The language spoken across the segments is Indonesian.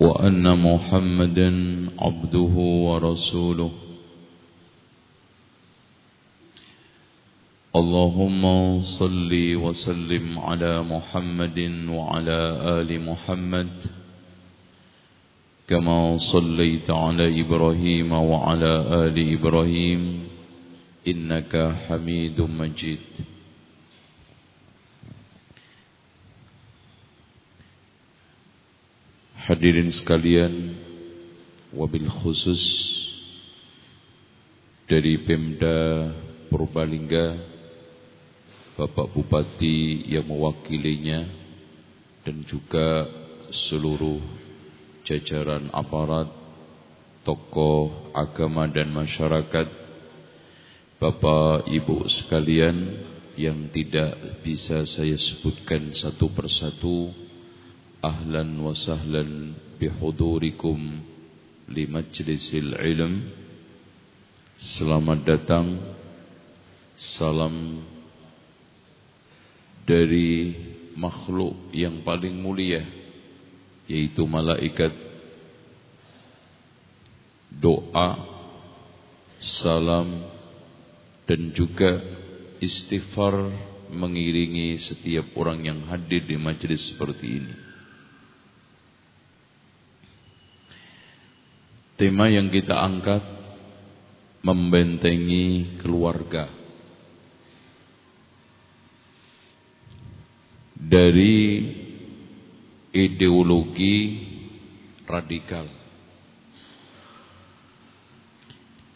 وأن محمدا عبده ورسوله. اللهم صل وسلم على محمد وعلى آل محمد. كما صليت على إبراهيم وعلى آل إبراهيم. إنك حميد مجيد. Hadirin sekalian Wabil khusus Dari Pemda Purbalingga Bapak Bupati yang mewakilinya Dan juga seluruh jajaran aparat Tokoh agama dan masyarakat Bapak Ibu sekalian Yang tidak bisa saya sebutkan satu persatu Sahlan bihudurikum li majlisil ilm. Selamat datang. Salam dari makhluk yang paling mulia Yaitu malaikat. Doa Salam Dan juga istighfar mengiringi setiap orang yang hadir di majlis seperti ini Tema yang kita angkat membentengi keluarga dari ideologi radikal.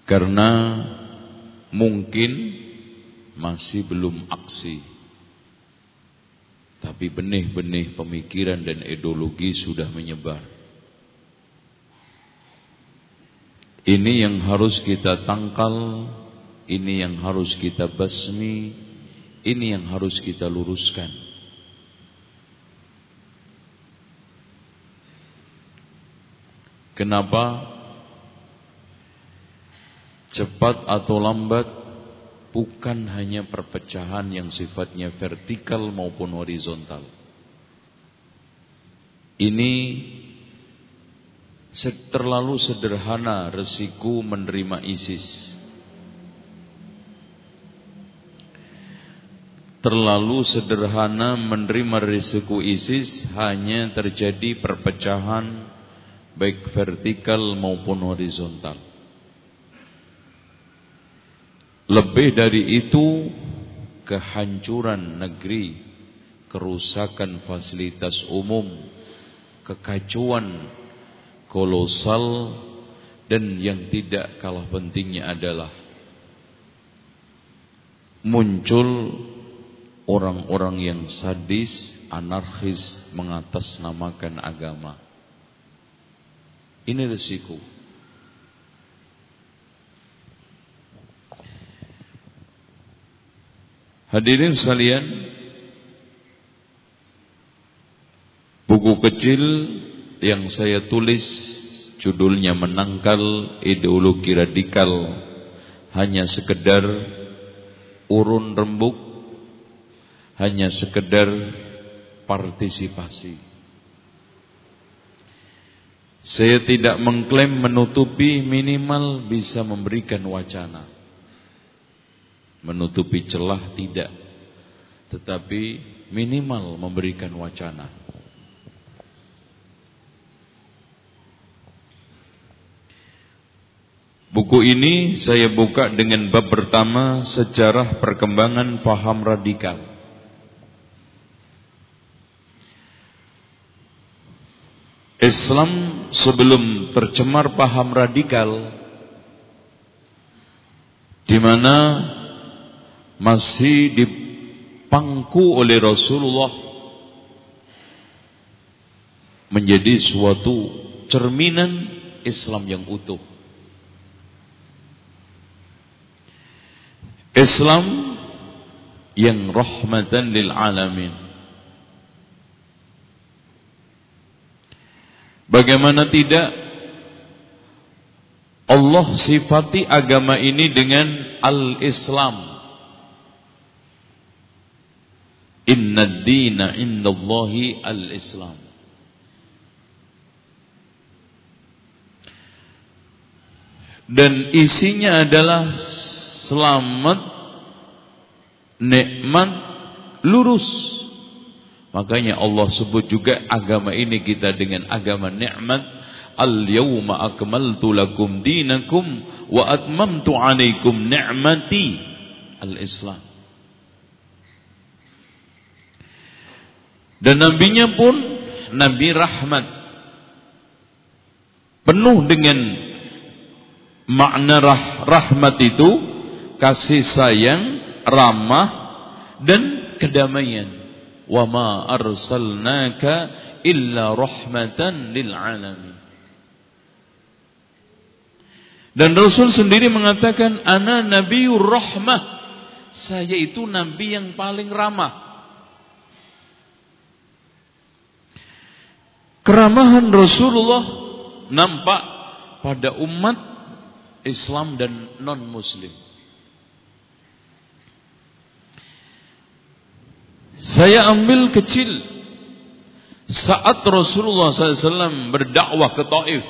Karena mungkin masih belum aksi. Tapi benih-benih pemikiran dan ideologi sudah menyebar. Ini yang harus kita tangkal, ini yang harus kita basmi, ini yang harus kita luruskan. Kenapa? Cepat atau lambat bukan hanya perpecahan yang sifatnya vertikal maupun horizontal. Ini terlalu sederhana resiko menerima ISIS. Terlalu sederhana menerima risiko ISIS hanya terjadi perpecahan baik vertikal maupun horizontal. Lebih dari itu, kehancuran negeri, kerusakan fasilitas umum, kekacauan kolosal dan yang tidak kalah pentingnya adalah muncul orang-orang yang sadis, anarkis mengatasnamakan agama. Ini resiko. Hadirin sekalian, buku kecil yang saya tulis judulnya menangkal ideologi radikal. Hanya sekedar urun rembuk hanya sekedar partisipasi. Saya tidak mengklaim menutupi minimal bisa memberikan wacana. Menutupi celah tidak tetapi minimal memberikan wacana Buku ini saya buka dengan bab pertama sejarah perkembangan faham radikal. Islam sebelum tercemar paham radikal di mana masih dipangku oleh Rasulullah menjadi suatu cerminan Islam yang utuh. Islam yang rahmatan lil alamin. Bagaimana tidak Allah sifati agama ini dengan al-Islam. Inna dina indallahi al-Islam. Dan isinya adalah selamat, nikmat, lurus. Makanya Allah sebut juga agama ini kita dengan agama nikmat. Al-yawma akmaltu lakum dinakum wa atmamtu alaikum ni'mati. Al-Islam. Dan nabinya pun nabi rahmat. Penuh dengan makna rah rahmat itu kasih sayang, ramah dan kedamaian. Wa ma arsalnaka illa rahmatan lil alamin. Dan Rasul sendiri mengatakan ana nabiyur rahmah. Saya itu nabi yang paling ramah. Keramahan Rasulullah nampak pada umat Islam dan non-Muslim. Saya ambil kecil. Saat Rasulullah SAW berdakwah ke Taif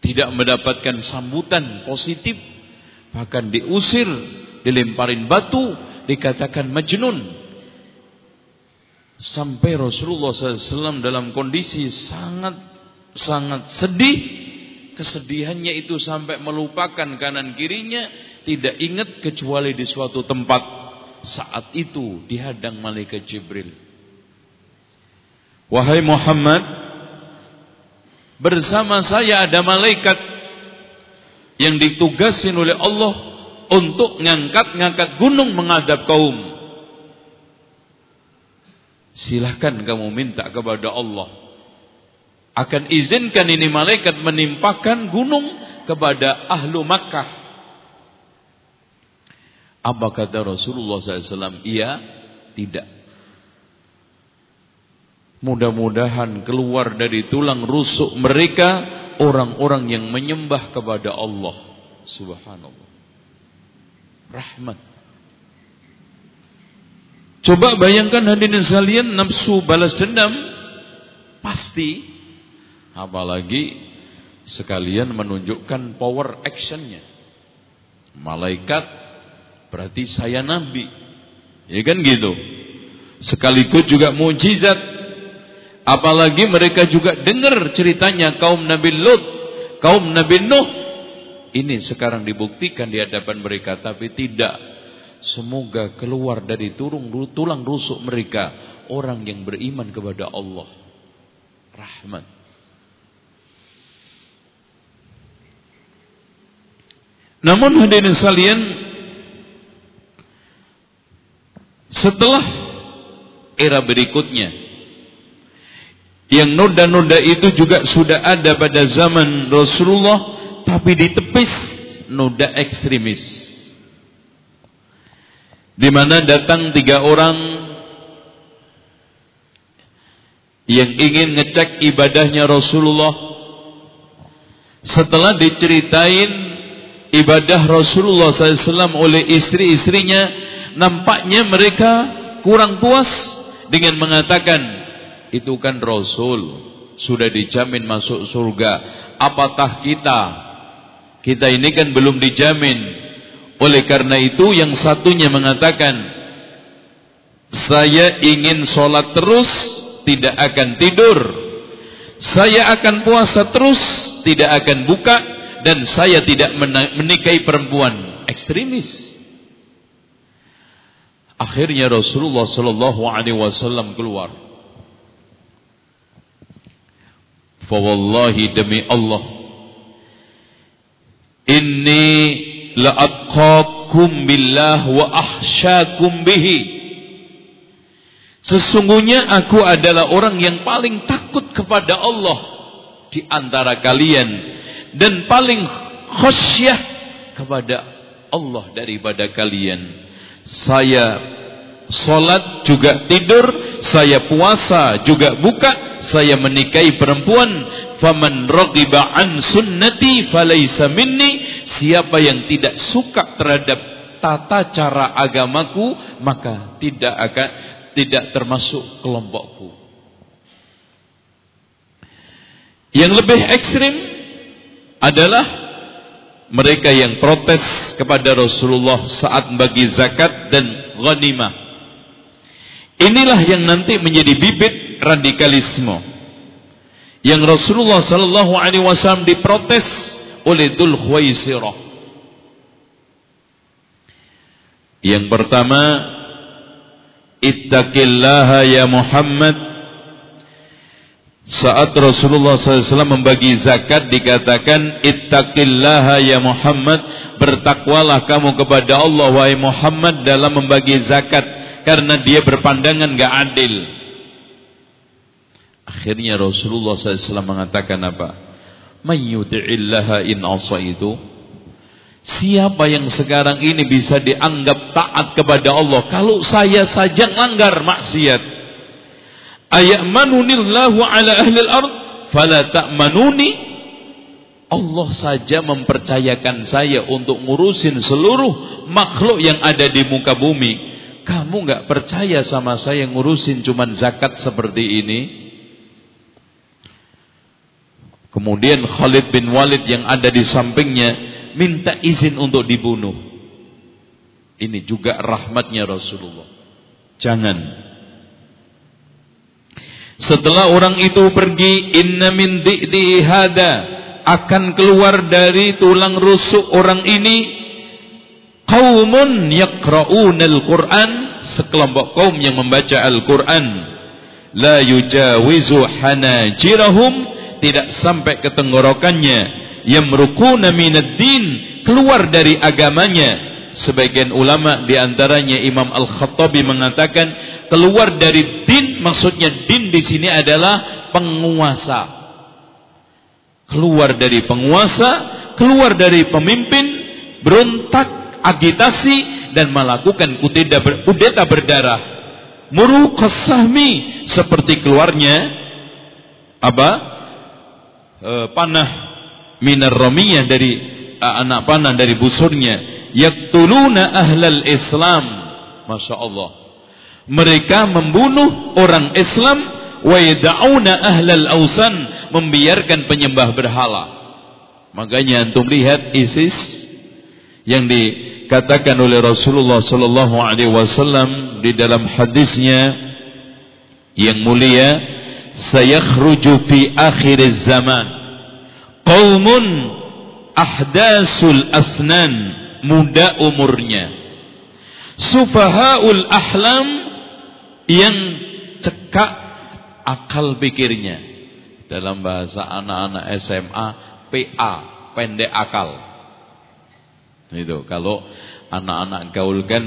tidak mendapatkan sambutan positif bahkan diusir dilemparin batu dikatakan majnun. Sampai Rasulullah SAW dalam kondisi sangat sangat sedih. Kesedihannya itu sampai melupakan kanan kirinya, tidak ingat kecuali di suatu tempat. Saat itu dihadang malaikat Jibril. Wahai Muhammad, bersama saya ada malaikat yang ditugasin oleh Allah untuk ngangkat-ngangkat gunung menghadap kaum. Silahkan kamu minta kepada Allah akan izinkan ini malaikat menimpakan gunung kepada ahlu Makkah. Apa kata Rasulullah SAW? Iya, tidak. Mudah-mudahan keluar dari tulang rusuk mereka orang-orang yang menyembah kepada Allah. Subhanallah. Rahmat. Coba bayangkan hadirin sekalian nafsu balas dendam pasti Apalagi sekalian menunjukkan power actionnya. Malaikat berarti saya nabi. Ya kan gitu. Sekaligus juga mujizat. Apalagi mereka juga dengar ceritanya kaum Nabi Lut, kaum Nabi Nuh. Ini sekarang dibuktikan di hadapan mereka tapi tidak. Semoga keluar dari turung tulang rusuk mereka orang yang beriman kepada Allah. Rahmat. Namun hadirin sekalian setelah era berikutnya yang noda-noda itu juga sudah ada pada zaman Rasulullah tapi ditepis noda ekstremis. Di mana datang tiga orang yang ingin ngecek ibadahnya Rasulullah. Setelah diceritain ibadah Rasulullah SAW oleh istri-istrinya nampaknya mereka kurang puas dengan mengatakan itu kan Rasul sudah dijamin masuk surga. Apatah kita kita ini kan belum dijamin? Oleh karena itu yang satunya mengatakan saya ingin sholat terus tidak akan tidur. Saya akan puasa terus tidak akan buka dan saya tidak menikahi perempuan ekstremis. Akhirnya Rasulullah sallallahu alaihi wasallam keluar. Fa wallahi demi Allah inni la atqakum billah wa ahsyakum bihi Sesungguhnya aku adalah orang yang paling takut kepada Allah di antara kalian dan paling khasyah kepada Allah daripada kalian. Saya salat juga tidur, saya puasa juga buka, saya menikahi perempuan. Faman raghiba an sunnati falaysa minni. Siapa yang tidak suka terhadap tata cara agamaku, maka tidak akan tidak termasuk kelompokku. Yang lebih ekstrim adalah mereka yang protes kepada Rasulullah saat bagi zakat dan ghanimah. Inilah yang nanti menjadi bibit radikalisme. Yang Rasulullah sallallahu alaihi wasallam diprotes oleh Dzul Khuwaisirah. Yang pertama Ittaqillaha ya Muhammad Saat Rasulullah SAW membagi zakat dikatakan Ittaqillaha ya Muhammad Bertakwalah kamu kepada Allah Wahai Muhammad dalam membagi zakat Karena dia berpandangan gak adil Akhirnya Rasulullah SAW mengatakan apa Mayyuti'illaha in asa itu Siapa yang sekarang ini bisa dianggap taat kepada Allah kalau saya saja langgar maksiat? Ayatmanunillahu ala ahli al-ard fala ta'manuni Allah saja mempercayakan saya untuk ngurusin seluruh makhluk yang ada di muka bumi. Kamu nggak percaya sama saya ngurusin cuman zakat seperti ini? Kemudian Khalid bin Walid yang ada di sampingnya minta izin untuk dibunuh. Ini juga rahmatnya Rasulullah. Jangan. Setelah orang itu pergi, inna min hada. Akan keluar dari tulang rusuk orang ini qaumun yaqra'unal Qur'an, sekelompok kaum yang membaca Al-Qur'an. La yujawizu hanajirahum, tidak sampai ke tenggorokannya. Yamrukuna minad keluar dari agamanya. Sebagian ulama di antaranya Imam Al-Khattabi mengatakan keluar dari din maksudnya din di sini adalah penguasa. Keluar dari penguasa keluar dari pemimpin berontak agitasi dan melakukan kudeta, ber, kudeta berdarah. Muru qasahmi seperti keluarnya apa? E, panah minar ramiyah dari anak panah dari busurnya. Yaktuluna ahlal Islam. Masya Allah mereka membunuh orang Islam wa yad'una ahlal ausan membiarkan penyembah berhala makanya antum lihat ISIS yang dikatakan oleh Rasulullah sallallahu alaihi wasallam di dalam hadisnya yang mulia sayakhruju fi akhir zaman Qaumun ahdasul asnan muda umurnya. Sufahaul ahlam yang cekak akal pikirnya. Dalam bahasa anak-anak SMA PA, pendek akal. Itu kalau anak-anak gaul kan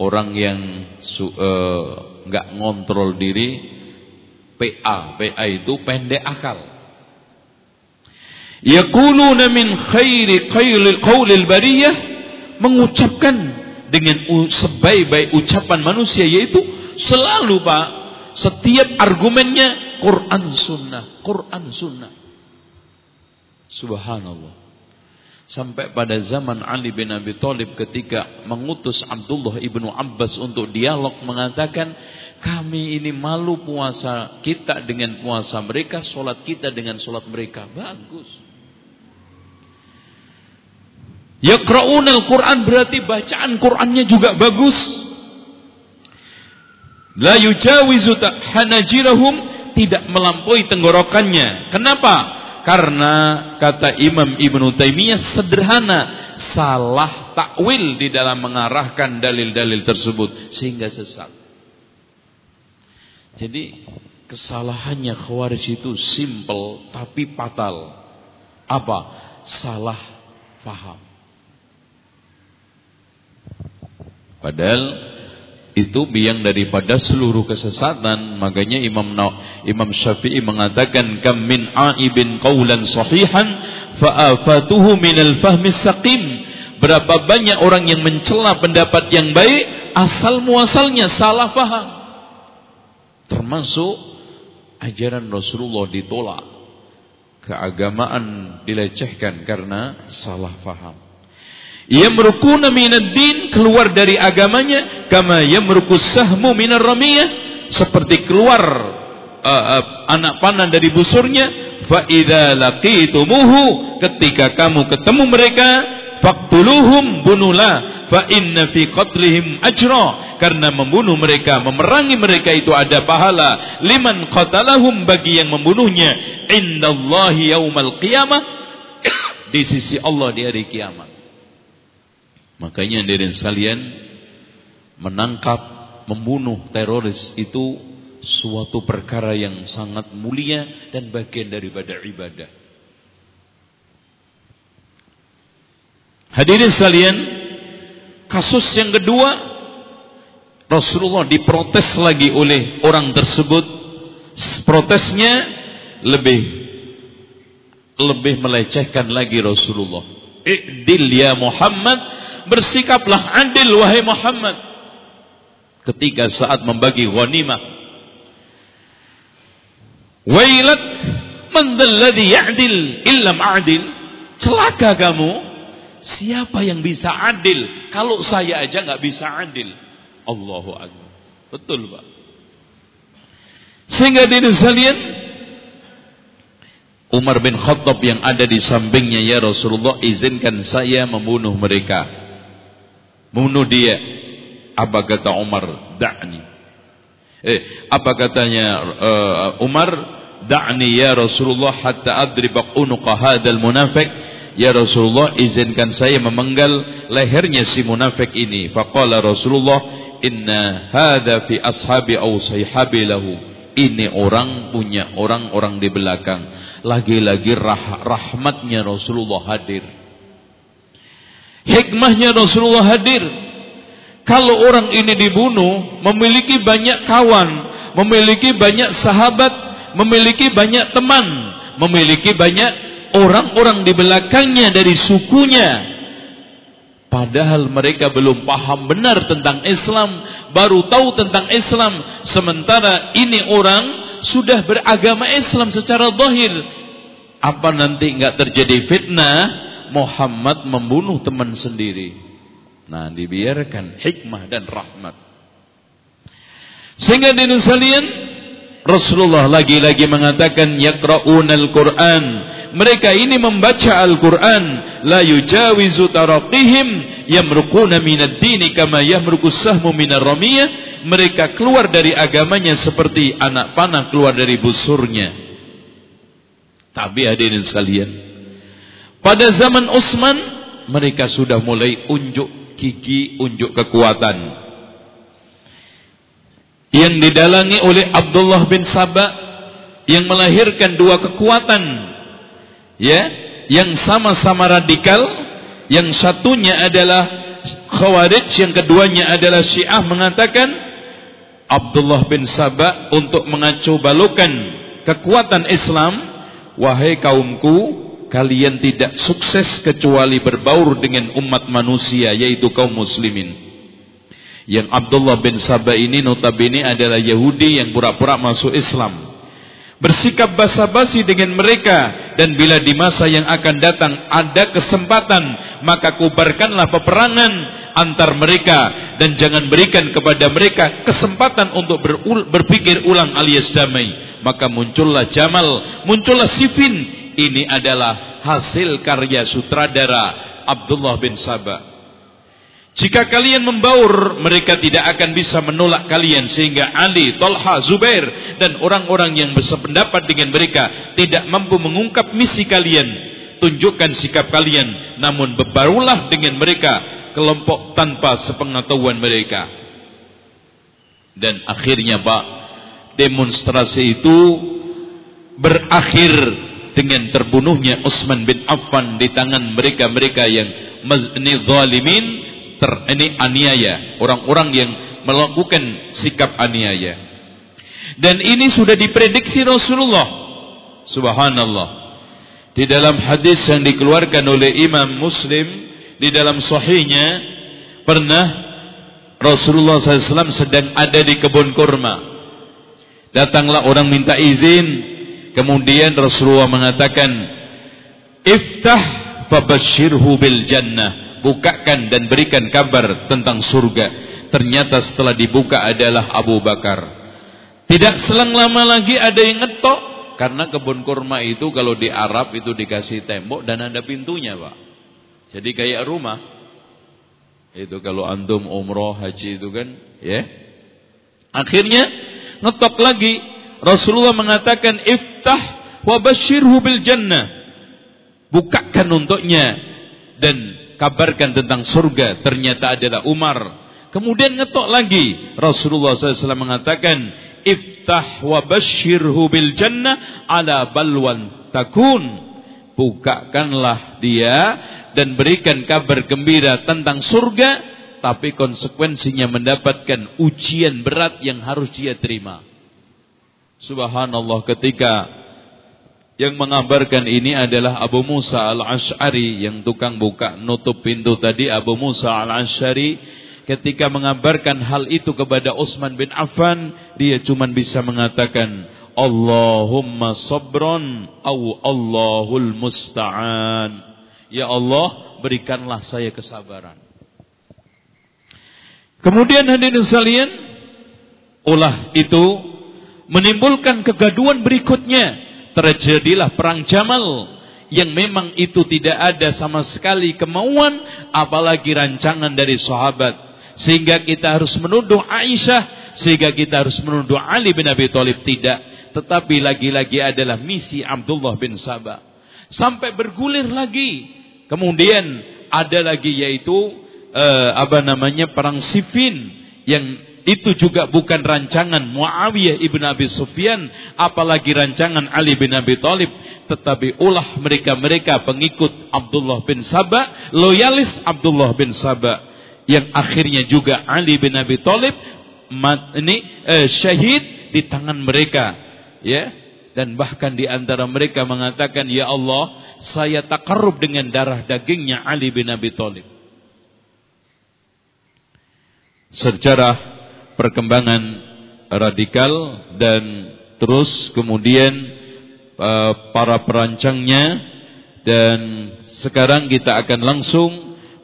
orang yang eh, nggak uh, ngontrol diri PA, PA itu pendek akal. Yaquluna min khairi qaulil bariyah mengucapkan dengan sebaik-baik ucapan manusia yaitu selalu Pak setiap argumennya Quran sunnah Quran sunnah Subhanallah Sampai pada zaman Ali bin Abi Thalib ketika mengutus Abdullah ibnu Abbas untuk dialog mengatakan kami ini malu puasa kita dengan puasa mereka, solat kita dengan solat mereka. Bagus. Yaqra'unal Quran berarti bacaan Qurannya juga bagus. La yujawizu hanajirahum tidak melampaui tenggorokannya. Kenapa? Karena kata Imam Ibn Taimiyah sederhana, salah takwil di dalam mengarahkan dalil-dalil tersebut sehingga sesat. Jadi kesalahannya Khawarij itu simple tapi fatal. Apa? Salah faham. Padahal itu biang daripada seluruh kesesatan. Makanya Imam Imam Syafi'i mengatakan kam min aibin qawlan sahihan fa'afatuhu minal fahmi saqim. Berapa banyak orang yang mencela pendapat yang baik asal muasalnya salah faham. Termasuk ajaran Rasulullah ditolak. Keagamaan dilecehkan karena salah faham yamrukuna minad din keluar dari agamanya kama yamrukus sahmu minar ramiyah seperti keluar uh, uh, anak panah dari busurnya fa idza laqitumuhu ketika kamu ketemu mereka faqtuluhum bunulah fa inna fi qatlihim ajra karena membunuh mereka memerangi mereka itu ada pahala liman qatalahum bagi yang membunuhnya indallahi yaumal qiyamah di sisi Allah di hari kiamat Makanya dari sekalian menangkap, membunuh teroris itu suatu perkara yang sangat mulia dan bagian daripada ibadah. Hadirin sekalian, kasus yang kedua Rasulullah diprotes lagi oleh orang tersebut. Protesnya lebih lebih melecehkan lagi Rasulullah. I'dil ya Muhammad. Bersikaplah adil wahai Muhammad. Ketika saat membagi ghanimah. Wailak man dzalladzi ya'dil illam a'dil. Celaka kamu. Siapa yang bisa adil? Kalau saya aja nggak bisa adil. Allahu akbar. Betul Pak. Sehingga di sekalian Umar bin Khattab yang ada di sampingnya ya Rasulullah izinkan saya membunuh mereka Bunuh dia. Apa kata Umar? Da'ni. Eh, apa katanya uh, Umar? Da'ni ya Rasulullah hatta adribak unuqa hadal munafik. Ya Rasulullah izinkan saya memenggal lehernya si munafik ini. Faqala Rasulullah inna hadha fi ashabi aw sayhabi lahu. Ini orang punya orang-orang di belakang. Lagi-lagi rah rahmatnya Rasulullah hadir. Hikmahnya Rasulullah hadir. Kalau orang ini dibunuh, memiliki banyak kawan, memiliki banyak sahabat, memiliki banyak teman, memiliki banyak orang-orang di belakangnya dari sukunya. Padahal mereka belum paham benar tentang Islam, baru tahu tentang Islam. Sementara ini orang sudah beragama Islam secara zahir. Apa nanti enggak terjadi fitnah? Muhammad membunuh teman sendiri. Nah, dibiarkan hikmah dan rahmat. Sehingga di sekalian Rasulullah lagi-lagi mengatakan yaqra'unal Qur'an. Mereka ini membaca Al-Qur'an, la yujawizu taraqihim yamruquna minad dini kama yamruqus sahmu minar ramiyah. Mereka keluar dari agamanya seperti anak panah keluar dari busurnya. Tapi hadirin sekalian, pada zaman Utsman mereka sudah mulai unjuk gigi, unjuk kekuatan. Yang didalangi oleh Abdullah bin Sabah yang melahirkan dua kekuatan. Ya, yang sama-sama radikal, yang satunya adalah Khawarij, yang keduanya adalah Syiah mengatakan Abdullah bin Sabah untuk mengacu balukan kekuatan Islam, wahai kaumku, kalian tidak sukses kecuali berbaur dengan umat manusia yaitu kaum muslimin. Yang Abdullah bin Sabah ini notabene adalah Yahudi yang pura-pura masuk Islam. Bersikap basa-basi dengan mereka dan bila di masa yang akan datang ada kesempatan maka kubarkanlah peperangan antar mereka dan jangan berikan kepada mereka kesempatan untuk berul berpikir ulang alias damai. Maka muncullah Jamal muncullah Sifin ini adalah hasil karya sutradara Abdullah bin Sabah Jika kalian membaur, mereka tidak akan bisa menolak kalian sehingga Ali, Tolha, Zubair dan orang-orang yang bersependapat dengan mereka tidak mampu mengungkap misi kalian. Tunjukkan sikap kalian, namun berbarulah dengan mereka kelompok tanpa sepengetahuan mereka. Dan akhirnya Pak, demonstrasi itu berakhir dengan terbunuhnya Utsman bin Affan di tangan mereka-mereka yang zalimin ter ini aniaya, orang-orang yang melakukan sikap aniaya. Dan ini sudah diprediksi Rasulullah. Subhanallah. Di dalam hadis yang dikeluarkan oleh Imam Muslim di dalam sahihnya pernah Rasulullah SAW sedang ada di kebun kurma. Datanglah orang minta izin. Kemudian Rasulullah mengatakan, Iftah fabashirhu bil jannah bukakan dan berikan kabar tentang surga. Ternyata setelah dibuka adalah Abu Bakar. Tidak selang lama lagi ada yang ngetok karena kebun kurma itu kalau di Arab itu dikasih tembok dan ada pintunya, Pak. Jadi kayak rumah. Itu kalau antum umroh haji itu kan, ya. Akhirnya ngetok lagi. Rasulullah mengatakan iftah wa bil jannah. Bukakan untuknya dan kabarkan tentang surga ternyata adalah Umar. Kemudian ngetok lagi Rasulullah SAW mengatakan iftah wa basyirhu bil jannah ala balwan takun. Bukakanlah dia dan berikan kabar gembira tentang surga tapi konsekuensinya mendapatkan ujian berat yang harus dia terima. Subhanallah ketika yang mengabarkan ini adalah Abu Musa al-Ash'ari yang tukang buka nutup pintu tadi. Abu Musa al-Ash'ari ketika mengabarkan hal itu kepada Utsman bin Affan dia cuma bisa mengatakan Allahumma sabron au Allahul musta'an. Ya Allah berikanlah saya kesabaran. Kemudian hadirin sekalian ulah itu menimbulkan kegaduhan berikutnya terjadilah perang Jamal yang memang itu tidak ada sama sekali kemauan apalagi rancangan dari sahabat. Sehingga kita harus menuduh Aisyah sehingga kita harus menuduh Ali bin Abi Thalib tidak. Tetapi lagi-lagi adalah misi Abdullah bin Sabah. Sampai bergulir lagi. Kemudian ada lagi yaitu uh, apa namanya perang Siffin yang itu juga bukan rancangan Muawiyah ibn Abi Sufyan, apalagi rancangan Ali bin Abi Thalib, tetapi ulah mereka-mereka pengikut Abdullah bin Sabah, loyalis Abdullah bin Sabah, yang akhirnya juga Ali bin Abi Thalib ini eh, syahid di tangan mereka, ya. Dan bahkan di antara mereka mengatakan, Ya Allah, saya takarub dengan darah dagingnya Ali bin Abi Thalib. Sejarah perkembangan radikal dan terus kemudian uh, para perancangnya. Dan sekarang kita akan langsung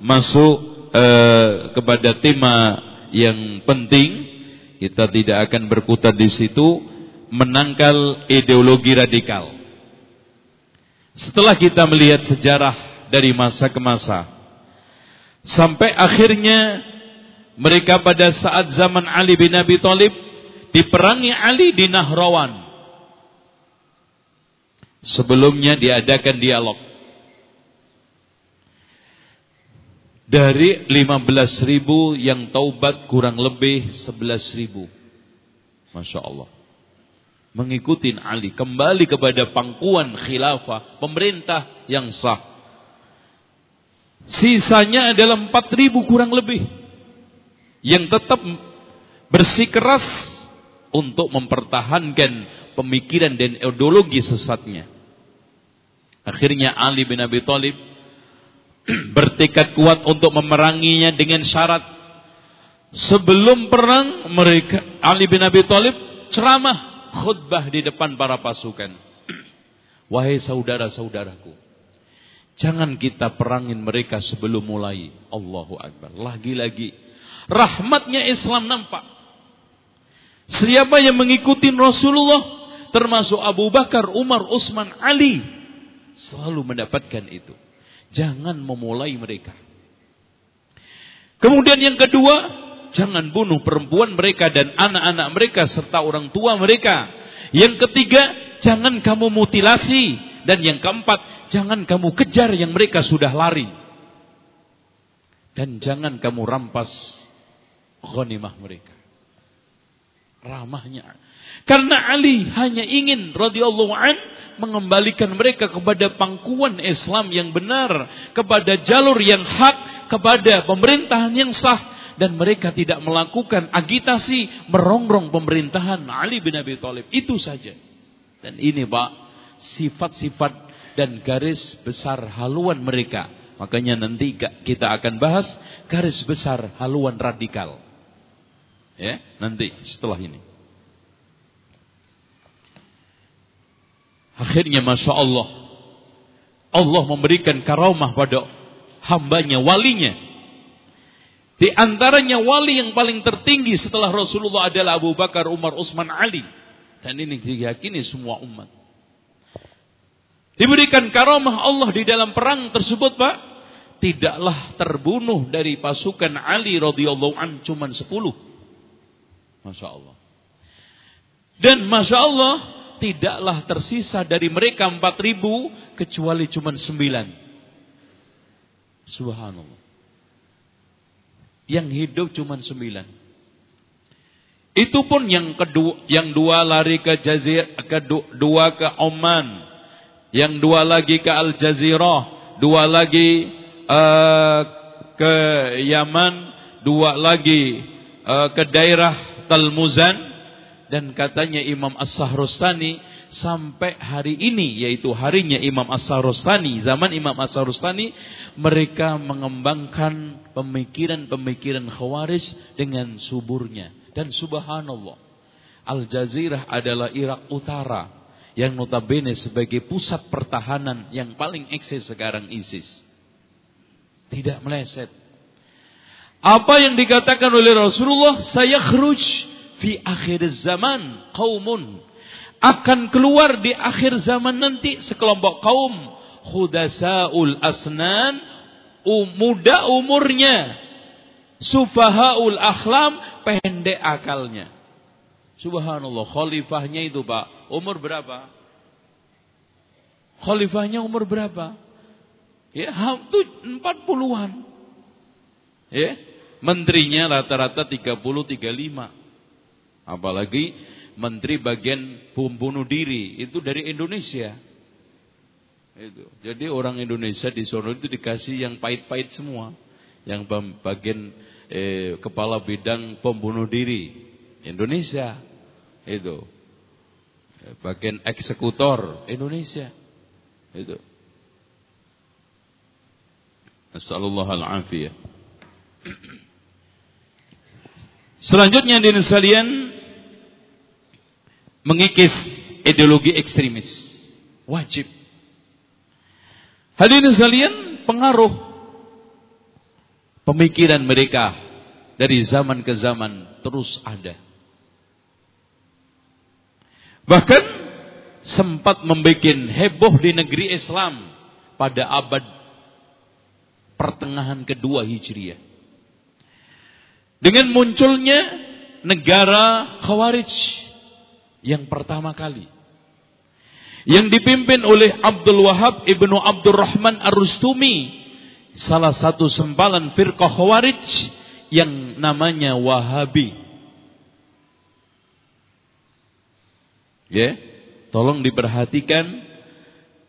masuk uh, kepada tema yang penting. Kita tidak akan berkutat di situ. Menangkal ideologi radikal. Setelah kita melihat sejarah dari masa ke masa sampai akhirnya mereka pada saat zaman Ali bin Abi Thalib diperangi Ali di Nahrawan. Sebelumnya diadakan dialog. Dari 15 ribu yang taubat kurang lebih 11 ribu. Masya Allah. Mengikuti Ali. Kembali kepada pangkuan khilafah. Pemerintah yang sah. Sisanya adalah 4 ribu kurang lebih yang tetap bersikeras untuk mempertahankan pemikiran dan ideologi sesatnya. Akhirnya Ali bin Abi Thalib bertekad kuat untuk memeranginya dengan syarat sebelum perang mereka Ali bin Abi Thalib ceramah khutbah di depan para pasukan. Wahai saudara-saudaraku, jangan kita perangin mereka sebelum mulai. Allahu Akbar. Lagi-lagi rahmatnya Islam nampak. Siapa yang mengikuti Rasulullah termasuk Abu Bakar, Umar, Utsman, Ali selalu mendapatkan itu. Jangan memulai mereka. Kemudian yang kedua, jangan bunuh perempuan mereka dan anak-anak mereka serta orang tua mereka. Yang ketiga, jangan kamu mutilasi. Dan yang keempat, jangan kamu kejar yang mereka sudah lari. Dan jangan kamu rampas ghanimah mereka. Ramahnya. Karena Ali hanya ingin radhiyallahu an mengembalikan mereka kepada pangkuan Islam yang benar, kepada jalur yang hak, kepada pemerintahan yang sah dan mereka tidak melakukan agitasi merongrong pemerintahan Ali bin Abi Thalib. Itu saja. Dan ini Pak, sifat-sifat dan garis besar haluan mereka. Makanya nanti kita akan bahas garis besar haluan radikal. Ya, nanti setelah ini. Akhirnya Masya Allah Allah memberikan karamah pada hambanya, walinya. Di antaranya wali yang paling tertinggi setelah Rasulullah adalah Abu Bakar, Umar, Utsman, Ali. Dan ini diyakini semua umat. Diberikan karamah Allah di dalam perang tersebut Pak Tidaklah terbunuh dari pasukan Ali radhiyallahu an cuma sepuluh Masya Allah Dan Masya Allah tidaklah tersisa dari mereka empat ribu kecuali cuma sembilan. Subhanallah. Yang hidup cuma sembilan. Itu pun yang kedua, yang dua lari ke Jazir, kedua ke Oman, yang dua lagi ke Al Jazirah, dua lagi uh, ke Yaman, dua lagi uh, ke daerah Talmuzan, dan katanya Imam As-Sahrustani sampai hari ini yaitu harinya Imam As-Sahrustani, zaman Imam As-Sahrustani mereka mengembangkan pemikiran-pemikiran Khawarij dengan suburnya dan subhanallah Al-Jazirah adalah Irak Utara yang notabene sebagai pusat pertahanan yang paling eksis sekarang ISIS. Tidak meleset. Apa yang dikatakan oleh Rasulullah, saya khruj fi akhir zaman kaumun akan keluar di akhir zaman nanti sekelompok kaum khudasaul asnan muda umurnya sufahaul akhlam pendek akalnya. Subhanallah khalifahnya itu Pak umur berapa? Khalifahnya umur berapa? Ya hampir 40-an ya menterinya rata-rata 30 35 Apalagi menteri bagian pembunuh diri itu dari Indonesia. Itu. Jadi orang Indonesia di sono itu dikasih yang pahit-pahit semua. Yang bagian eh, kepala bidang pembunuh diri Indonesia. Itu. Bagian eksekutor Indonesia. Itu. Assalamualaikum Selanjutnya di sekalian mengikis ideologi ekstremis. Wajib. Hadirin sekalian, pengaruh pemikiran mereka dari zaman ke zaman terus ada. Bahkan sempat membuat heboh di negeri Islam pada abad pertengahan kedua Hijriah. Dengan munculnya negara Khawarij yang pertama kali. Yang dipimpin oleh Abdul Wahab ibnu Abdurrahman Ar-Rustumi. Salah satu sempalan firqah Khawarij yang namanya Wahabi. Ya, tolong diperhatikan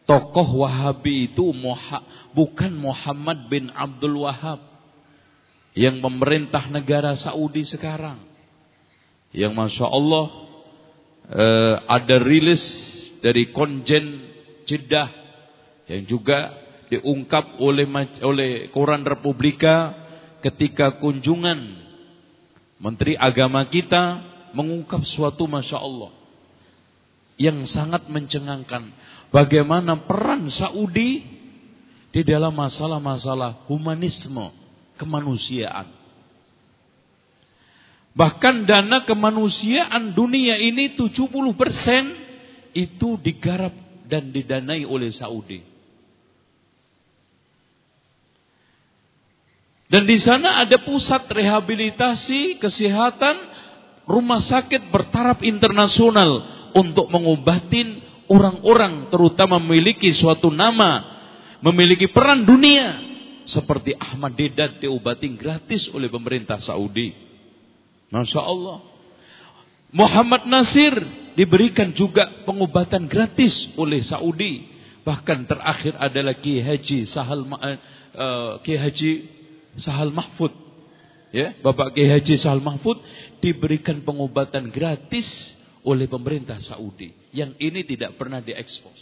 tokoh Wahabi itu bukan Muhammad bin Abdul Wahab yang memerintah negara Saudi sekarang. Yang Masya Allah eh, ada rilis dari Konjen Jeddah yang juga diungkap oleh oleh koran Republika ketika kunjungan Menteri Agama kita mengungkap suatu Masya Allah yang sangat mencengangkan. Bagaimana peran Saudi di dalam masalah-masalah humanisme kemanusiaan. Bahkan dana kemanusiaan dunia ini 70% itu digarap dan didanai oleh Saudi. Dan di sana ada pusat rehabilitasi kesehatan rumah sakit bertaraf internasional untuk mengobatin orang-orang terutama memiliki suatu nama, memiliki peran dunia seperti Ahmad Dedat diobatin gratis oleh pemerintah Saudi. Masya Allah. Muhammad Nasir diberikan juga pengobatan gratis oleh Saudi. Bahkan terakhir adalah Kiai Haji Sahal uh, Kiai Haji Sahal Mahfud. Ya, Bapak Kiai Haji Sahal Mahfud diberikan pengobatan gratis oleh pemerintah Saudi. Yang ini tidak pernah diekspos.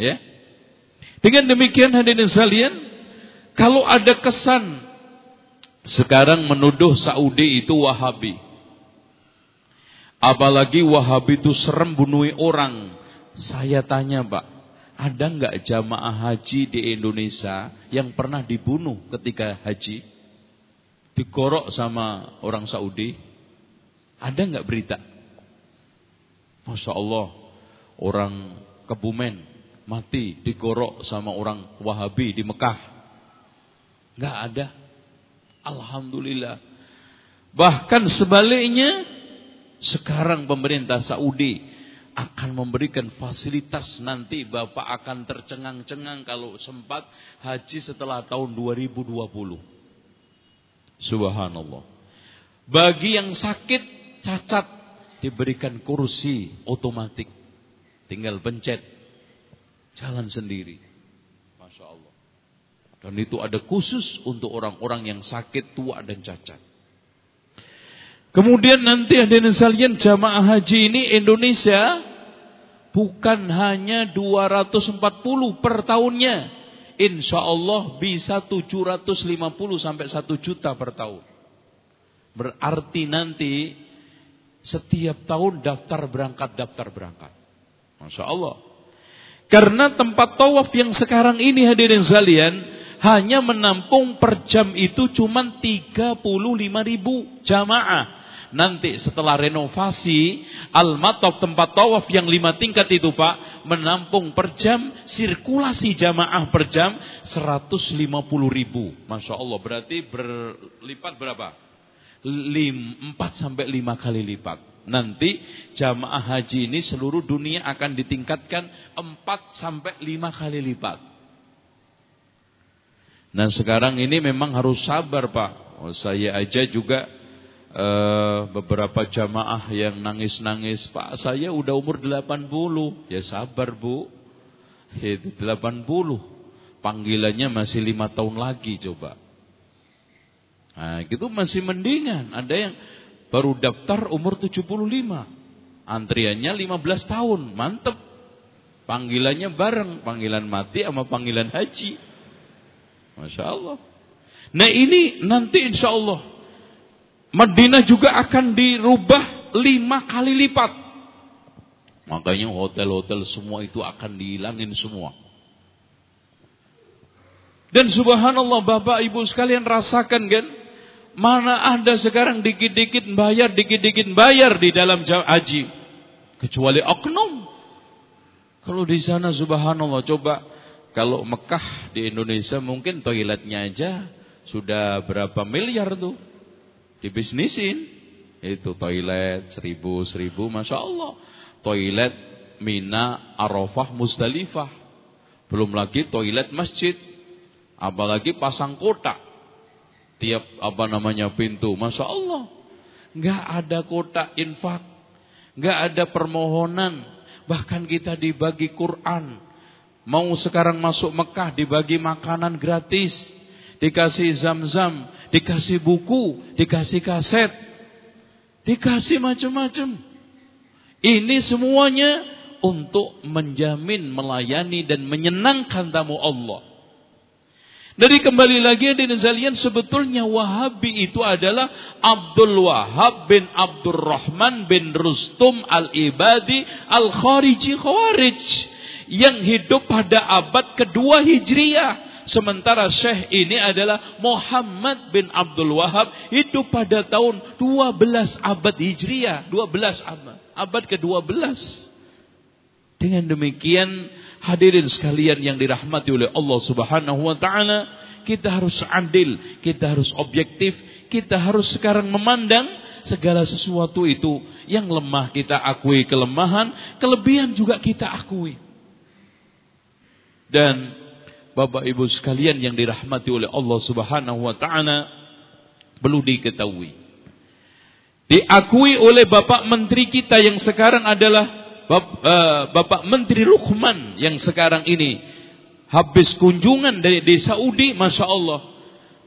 Ya. Dengan demikian hadirin sekalian, kalau ada kesan sekarang menuduh Saudi itu Wahabi. Apalagi Wahabi itu serem bunuh orang. Saya tanya Pak, ada nggak jamaah haji di Indonesia yang pernah dibunuh ketika haji? Digorok sama orang Saudi? Ada nggak berita? Masya Allah, orang Kebumen mati digorok sama orang Wahabi di Mekah. Nggak ada. Alhamdulillah. Bahkan sebaliknya, sekarang pemerintah Saudi akan memberikan fasilitas nanti Bapak akan tercengang-cengang kalau sempat haji setelah tahun 2020. Subhanallah. Bagi yang sakit, cacat, diberikan kursi otomatik. Tinggal pencet. Jalan sendiri. Masya Allah. Dan itu ada khusus untuk orang-orang yang sakit, tua dan cacat. Kemudian nanti ada sekalian jamaah haji ini Indonesia bukan hanya 240 per tahunnya. Insya Allah bisa 750 sampai 1 juta per tahun. Berarti nanti setiap tahun daftar berangkat, daftar berangkat. Masya Allah. Karena tempat tawaf yang sekarang ini hadirin sekalian hanya menampung per jam itu cuma 35 ribu jamaah. Nanti setelah renovasi Al-Mataf tempat tawaf yang lima tingkat itu Pak menampung per jam sirkulasi jamaah per jam 150 ribu. Masya Allah berarti berlipat berapa? 4 sampai 5 kali lipat Nanti jamaah haji ini seluruh dunia akan ditingkatkan 4 sampai 5 kali lipat Nah sekarang ini memang harus sabar Pak oh, Saya aja juga Uh, beberapa jamaah yang nangis-nangis, Pak saya udah umur 80. Ya sabar Bu, itu 80. Panggilannya masih lima tahun lagi coba. Nah gitu masih mendingan. Ada yang baru daftar umur 75. Antriannya 15 tahun, mantep. Panggilannya bareng, panggilan mati sama panggilan haji. Masya Allah. Nah ini nanti insya Allah Madinah juga akan dirubah lima kali lipat. Makanya hotel-hotel semua itu akan dihilangin semua. Dan subhanallah Bapak Ibu sekalian rasakan kan. Mana ada sekarang dikit-dikit bayar, dikit-dikit bayar di dalam haji. Kecuali oknum. Kalau di sana subhanallah coba. Kalau Mekah di Indonesia mungkin toiletnya aja sudah berapa miliar tuh dibisnisin itu toilet seribu seribu masya Allah toilet Mina Arafah Musdalifah belum lagi toilet masjid apalagi pasang kotak tiap apa namanya pintu. Masya Allah. Nggak ada kotak infak. Nggak ada permohonan. Bahkan kita dibagi Quran. Mau sekarang masuk Mekah dibagi makanan gratis. Dikasih zam-zam, dikasih buku, dikasih kaset, dikasih macam-macam. Ini semuanya untuk menjamin, melayani dan menyenangkan tamu Allah. Dari kembali lagi di Nazalian sebetulnya Wahabi itu adalah Abdul Wahab bin Abdul Rahman bin Rustum al-Ibadi al-Khariji Khawarij yang hidup pada abad kedua Hijriah. Sementara Syekh ini adalah Muhammad bin Abdul Wahab hidup pada tahun 12 abad Hijriah, 12 abad, abad ke-12. Dengan demikian hadirin sekalian yang dirahmati oleh Allah Subhanahu wa taala, kita harus adil, kita harus objektif, kita harus sekarang memandang segala sesuatu itu yang lemah kita akui kelemahan, kelebihan juga kita akui. Dan Bapak Ibu sekalian yang dirahmati oleh Allah Subhanahu wa taala perlu diketahui. Diakui oleh Bapak Menteri kita yang sekarang adalah eh, Bapak Menteri Ruhman yang sekarang ini habis kunjungan dari di Saudi, masya Allah.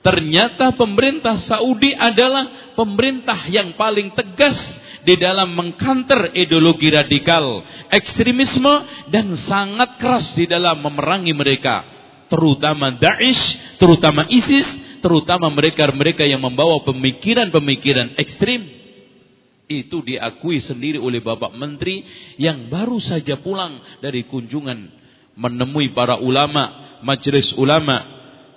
Ternyata pemerintah Saudi adalah pemerintah yang paling tegas di dalam mengkanter ideologi radikal, ekstremisme dan sangat keras di dalam memerangi mereka, terutama Daesh, terutama ISIS, terutama mereka-mereka yang membawa pemikiran-pemikiran ekstrim. Itu diakui sendiri oleh Bapak Menteri yang baru saja pulang dari kunjungan menemui para ulama, majelis ulama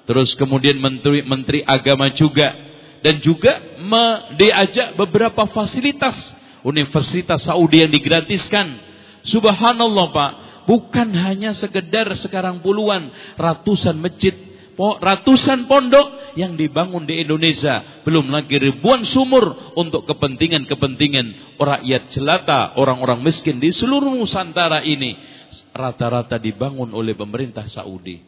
Terus kemudian menteri menteri agama juga dan juga diajak beberapa fasilitas Universitas Saudi yang digratiskan. Subhanallah Pak, bukan hanya sekedar sekarang puluhan, ratusan masjid, ratusan pondok yang dibangun di Indonesia, belum lagi ribuan sumur untuk kepentingan-kepentingan rakyat jelata, orang-orang miskin di seluruh Nusantara ini rata-rata dibangun oleh pemerintah Saudi.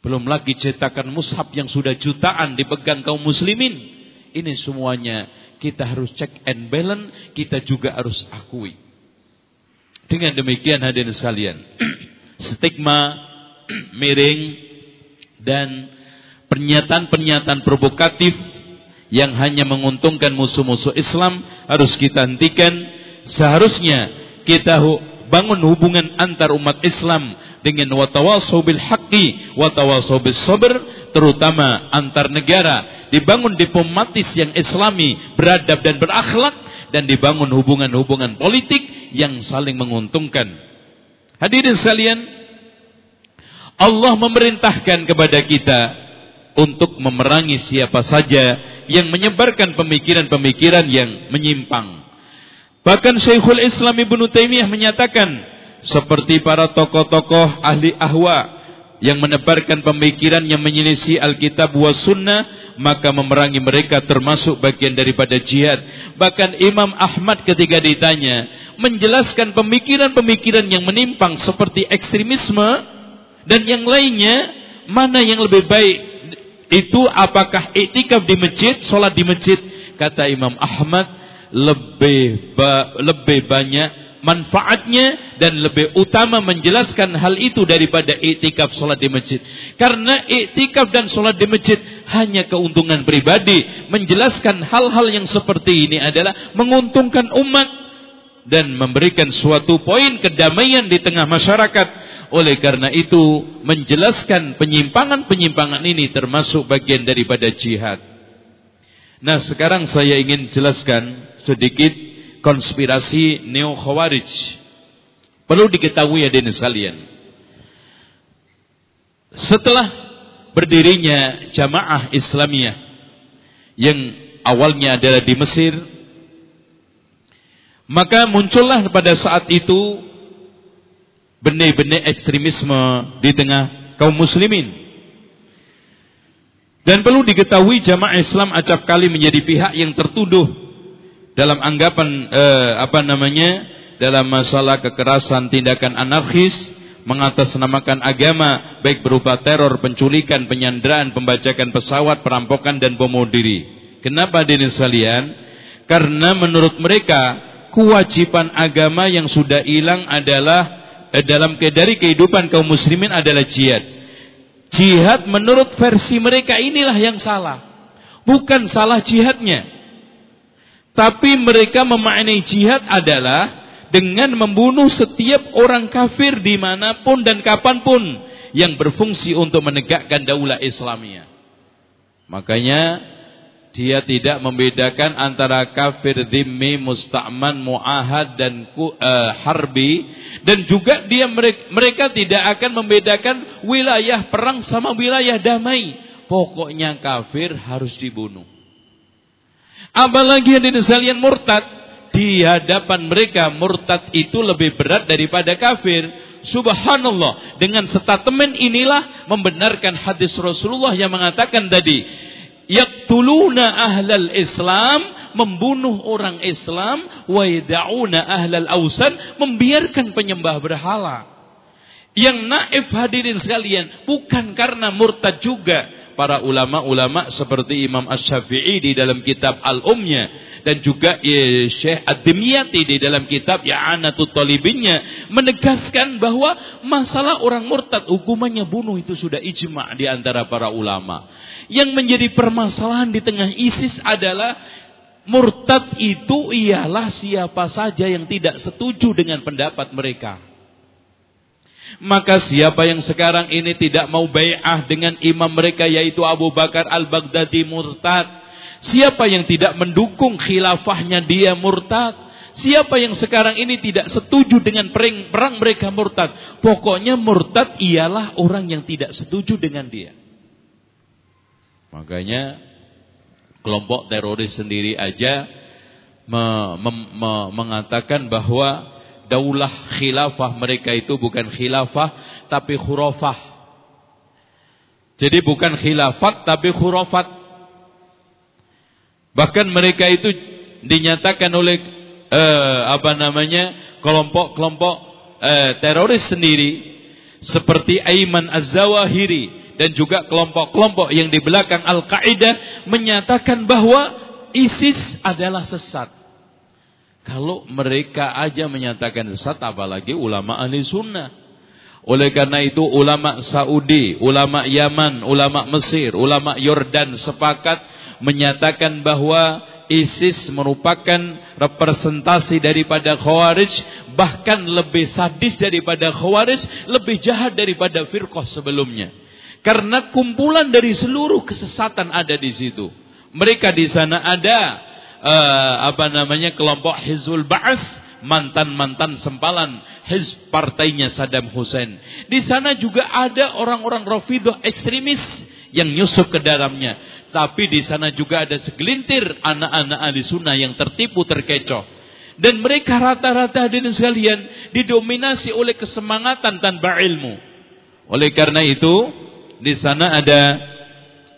Belum lagi cetakan mushaf yang sudah jutaan dipegang kaum muslimin. Ini semuanya kita harus check and balance, kita juga harus akui. Dengan demikian hadirin sekalian, stigma, miring, dan pernyataan-pernyataan provokatif yang hanya menguntungkan musuh-musuh Islam harus kita hentikan. Seharusnya kita bangun hubungan antar umat Islam dengan watawasau bil haqqi watawasau bis sabr terutama antar negara dibangun diplomatis yang islami beradab dan berakhlak dan dibangun hubungan-hubungan politik yang saling menguntungkan hadirin sekalian Allah memerintahkan kepada kita untuk memerangi siapa saja yang menyebarkan pemikiran-pemikiran yang menyimpang. Bahkan Syekhul Islam Ibnu Taimiyah menyatakan seperti para tokoh-tokoh ahli ahwa yang menebarkan pemikiran yang menyelisih Alkitab wa sunnah maka memerangi mereka termasuk bagian daripada jihad. Bahkan Imam Ahmad ketika ditanya menjelaskan pemikiran-pemikiran yang menimpang seperti ekstremisme dan yang lainnya mana yang lebih baik itu apakah itikaf di masjid sholat di masjid kata Imam Ahmad lebih ba, lebih banyak manfaatnya dan lebih utama menjelaskan hal itu daripada iktikaf solat di masjid. Karena iktikaf dan solat di masjid hanya keuntungan pribadi. Menjelaskan hal-hal yang seperti ini adalah menguntungkan umat dan memberikan suatu poin kedamaian di tengah masyarakat. Oleh karena itu, menjelaskan penyimpangan-penyimpangan ini termasuk bagian daripada jihad. Nah sekarang saya ingin jelaskan sedikit konspirasi Neo Khawarij. Perlu diketahui ya ini sekalian. Setelah berdirinya jamaah Islamiyah yang awalnya adalah di Mesir, maka muncullah pada saat itu benih-benih ekstremisme di tengah kaum muslimin. Dan perlu diketahui jamaah Islam acap kali menjadi pihak yang tertuduh dalam anggapan eh, apa namanya dalam masalah kekerasan tindakan anarkis mengatasnamakan agama baik berupa teror, penculikan, penyanderaan, pembajakan pesawat, perampokan dan bom diri. Kenapa dini sekalian? Karena menurut mereka kewajiban agama yang sudah hilang adalah dalam dari kehidupan kaum muslimin adalah jihad. Jihad menurut versi mereka inilah yang salah. Bukan salah jihadnya. Tapi mereka memaknai jihad adalah dengan membunuh setiap orang kafir di mana pun dan kapan pun yang berfungsi untuk menegakkan daulah Islamia. Makanya dia tidak membedakan antara kafir dhimmi, musta'man, mu'ahad dan uh, harbi dan juga dia mereka, mereka tidak akan membedakan wilayah perang sama wilayah damai. Pokoknya kafir harus dibunuh. Apalagi yang sekalian murtad, di hadapan mereka murtad itu lebih berat daripada kafir. Subhanallah. Dengan statement inilah membenarkan hadis Rasulullah yang mengatakan tadi, yaqtuluna ahlal Islam, membunuh orang Islam, wa ahlal ausan, membiarkan penyembah berhala. Yang naif hadirin sekalian bukan karena murtad juga para ulama-ulama seperti Imam Ash-Syafi'i di dalam kitab Al-Umnya dan juga ya, Syekh Ad-Dimyati di dalam kitab Ya'anatul Talibinnya menegaskan bahwa masalah orang murtad hukumannya bunuh itu sudah ijma' di antara para ulama. Yang menjadi permasalahan di tengah ISIS adalah murtad itu ialah siapa saja yang tidak setuju dengan pendapat mereka. Maka siapa yang sekarang ini tidak mau bay'ah dengan imam mereka yaitu Abu Bakar al-Baghdadi murtad. Siapa yang tidak mendukung khilafahnya dia murtad. Siapa yang sekarang ini tidak setuju dengan perang, perang mereka murtad. Pokoknya murtad ialah orang yang tidak setuju dengan dia. Makanya kelompok teroris sendiri aja me, me, me, mengatakan bahwa daulah khilafah mereka itu bukan khilafah tapi khurafah. Jadi bukan khilafat tapi khurafat. Bahkan mereka itu dinyatakan oleh eh, apa namanya kelompok-kelompok eh, teroris sendiri seperti Aiman Az-Zawahiri dan juga kelompok-kelompok yang di belakang Al-Qaeda menyatakan bahwa ISIS adalah sesat. Kalau mereka aja menyatakan sesat apalagi ulama ahli sunnah. Oleh karena itu ulama Saudi, ulama Yaman, ulama Mesir, ulama Yordan sepakat menyatakan bahwa ISIS merupakan representasi daripada Khawarij bahkan lebih sadis daripada Khawarij, lebih jahat daripada firqah sebelumnya. Karena kumpulan dari seluruh kesesatan ada di situ. Mereka di sana ada uh, apa namanya kelompok Hizbul Ba'as mantan-mantan sempalan Hizb partainya Saddam Hussein. Di sana juga ada orang-orang Rafidah ekstremis yang nyusup ke dalamnya. Tapi di sana juga ada segelintir anak-anak ahli sunnah yang tertipu terkecoh. Dan mereka rata-rata hadirin sekalian didominasi oleh kesemangatan tanpa ilmu. Oleh karena itu, di sana ada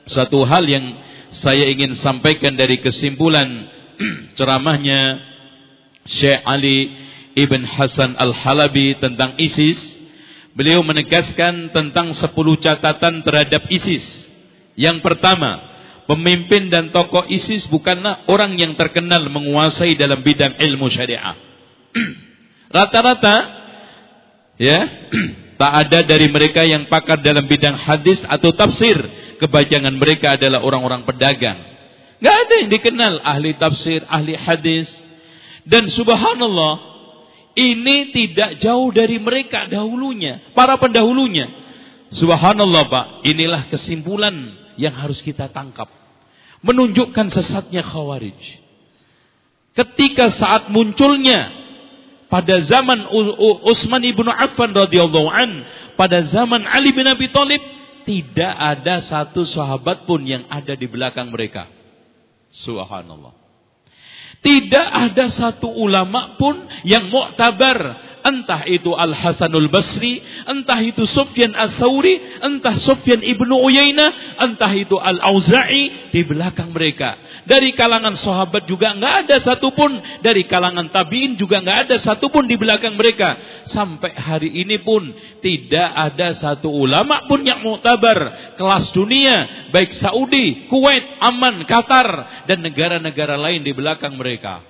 satu hal yang saya ingin sampaikan dari kesimpulan ceramahnya Syekh Ali Ibn Hasan Al-Halabi tentang ISIS. Beliau menegaskan tentang 10 catatan terhadap ISIS. Yang pertama, pemimpin dan tokoh ISIS bukanlah orang yang terkenal menguasai dalam bidang ilmu syariah. Rata-rata ya, tak ada dari mereka yang pakar dalam bidang hadis atau tafsir kebajangan mereka adalah orang-orang pedagang. Gak ada yang dikenal ahli tafsir, ahli hadis. Dan subhanallah, ini tidak jauh dari mereka dahulunya, para pendahulunya. Subhanallah Pak, inilah kesimpulan yang harus kita tangkap. Menunjukkan sesatnya khawarij. Ketika saat munculnya pada zaman Utsman ibnu Affan radhiyallahu an, pada zaman Ali bin Abi Thalib tidak ada satu sahabat pun yang ada di belakang mereka. Subhanallah. Tidak ada satu ulama pun yang muktabar entah itu Al Hasanul Basri, entah itu Sufyan As-Sauri, entah Sufyan Ibnu Uyainah, entah itu Al Auza'i di belakang mereka. Dari kalangan sahabat juga nggak ada satupun, dari kalangan tabiin juga nggak ada satupun di belakang mereka. Sampai hari ini pun tidak ada satu ulama pun yang muktabar kelas dunia, baik Saudi, Kuwait, Aman, Qatar dan negara-negara lain di belakang mereka.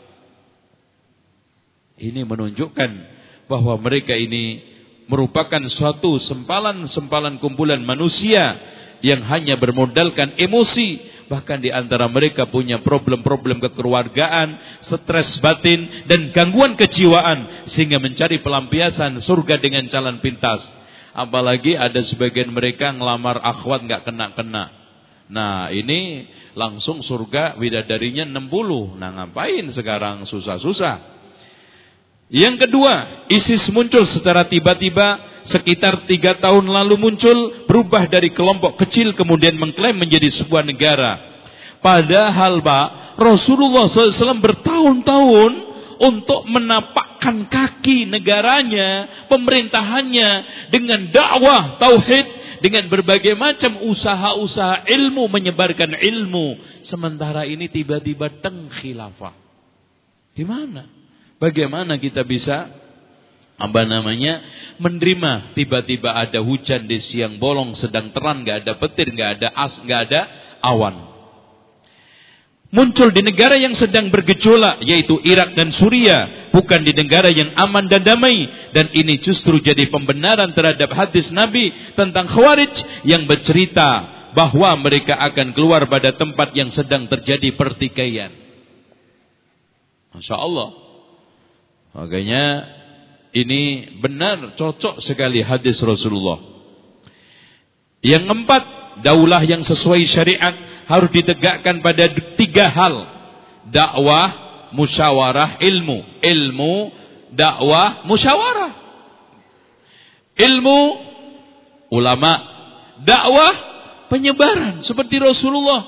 Ini menunjukkan bahwa mereka ini merupakan suatu sempalan-sempalan kumpulan manusia yang hanya bermodalkan emosi bahkan di antara mereka punya problem-problem kekeluargaan, stres batin dan gangguan kejiwaan sehingga mencari pelampiasan surga dengan jalan pintas. Apalagi ada sebagian mereka ngelamar akhwat nggak kena-kena. Nah, ini langsung surga widadarinya 60. Nah, ngapain sekarang susah-susah? Yang kedua, ISIS muncul secara tiba-tiba sekitar tiga tahun lalu muncul berubah dari kelompok kecil kemudian mengklaim menjadi sebuah negara. Padahal Pak, Rasulullah SAW bertahun-tahun untuk menapakkan kaki negaranya, pemerintahannya dengan dakwah tauhid, dengan berbagai macam usaha-usaha ilmu menyebarkan ilmu. Sementara ini tiba-tiba teng khilafah. Gimana? Bagaimana kita bisa apa namanya menerima tiba-tiba ada hujan di siang bolong sedang terang nggak ada petir nggak ada as nggak ada awan. Muncul di negara yang sedang bergejolak yaitu Irak dan Suria bukan di negara yang aman dan damai. Dan ini justru jadi pembenaran terhadap hadis Nabi tentang Khawarij yang bercerita bahwa mereka akan keluar pada tempat yang sedang terjadi pertikaian. Masya Allah makanya ini benar cocok sekali hadis Rasulullah. Yang keempat, daulah yang sesuai syariat harus ditegakkan pada tiga hal. Dakwah, musyawarah, ilmu. Ilmu, dakwah, musyawarah. Ilmu, ulama. Dakwah, penyebaran. Seperti Rasulullah.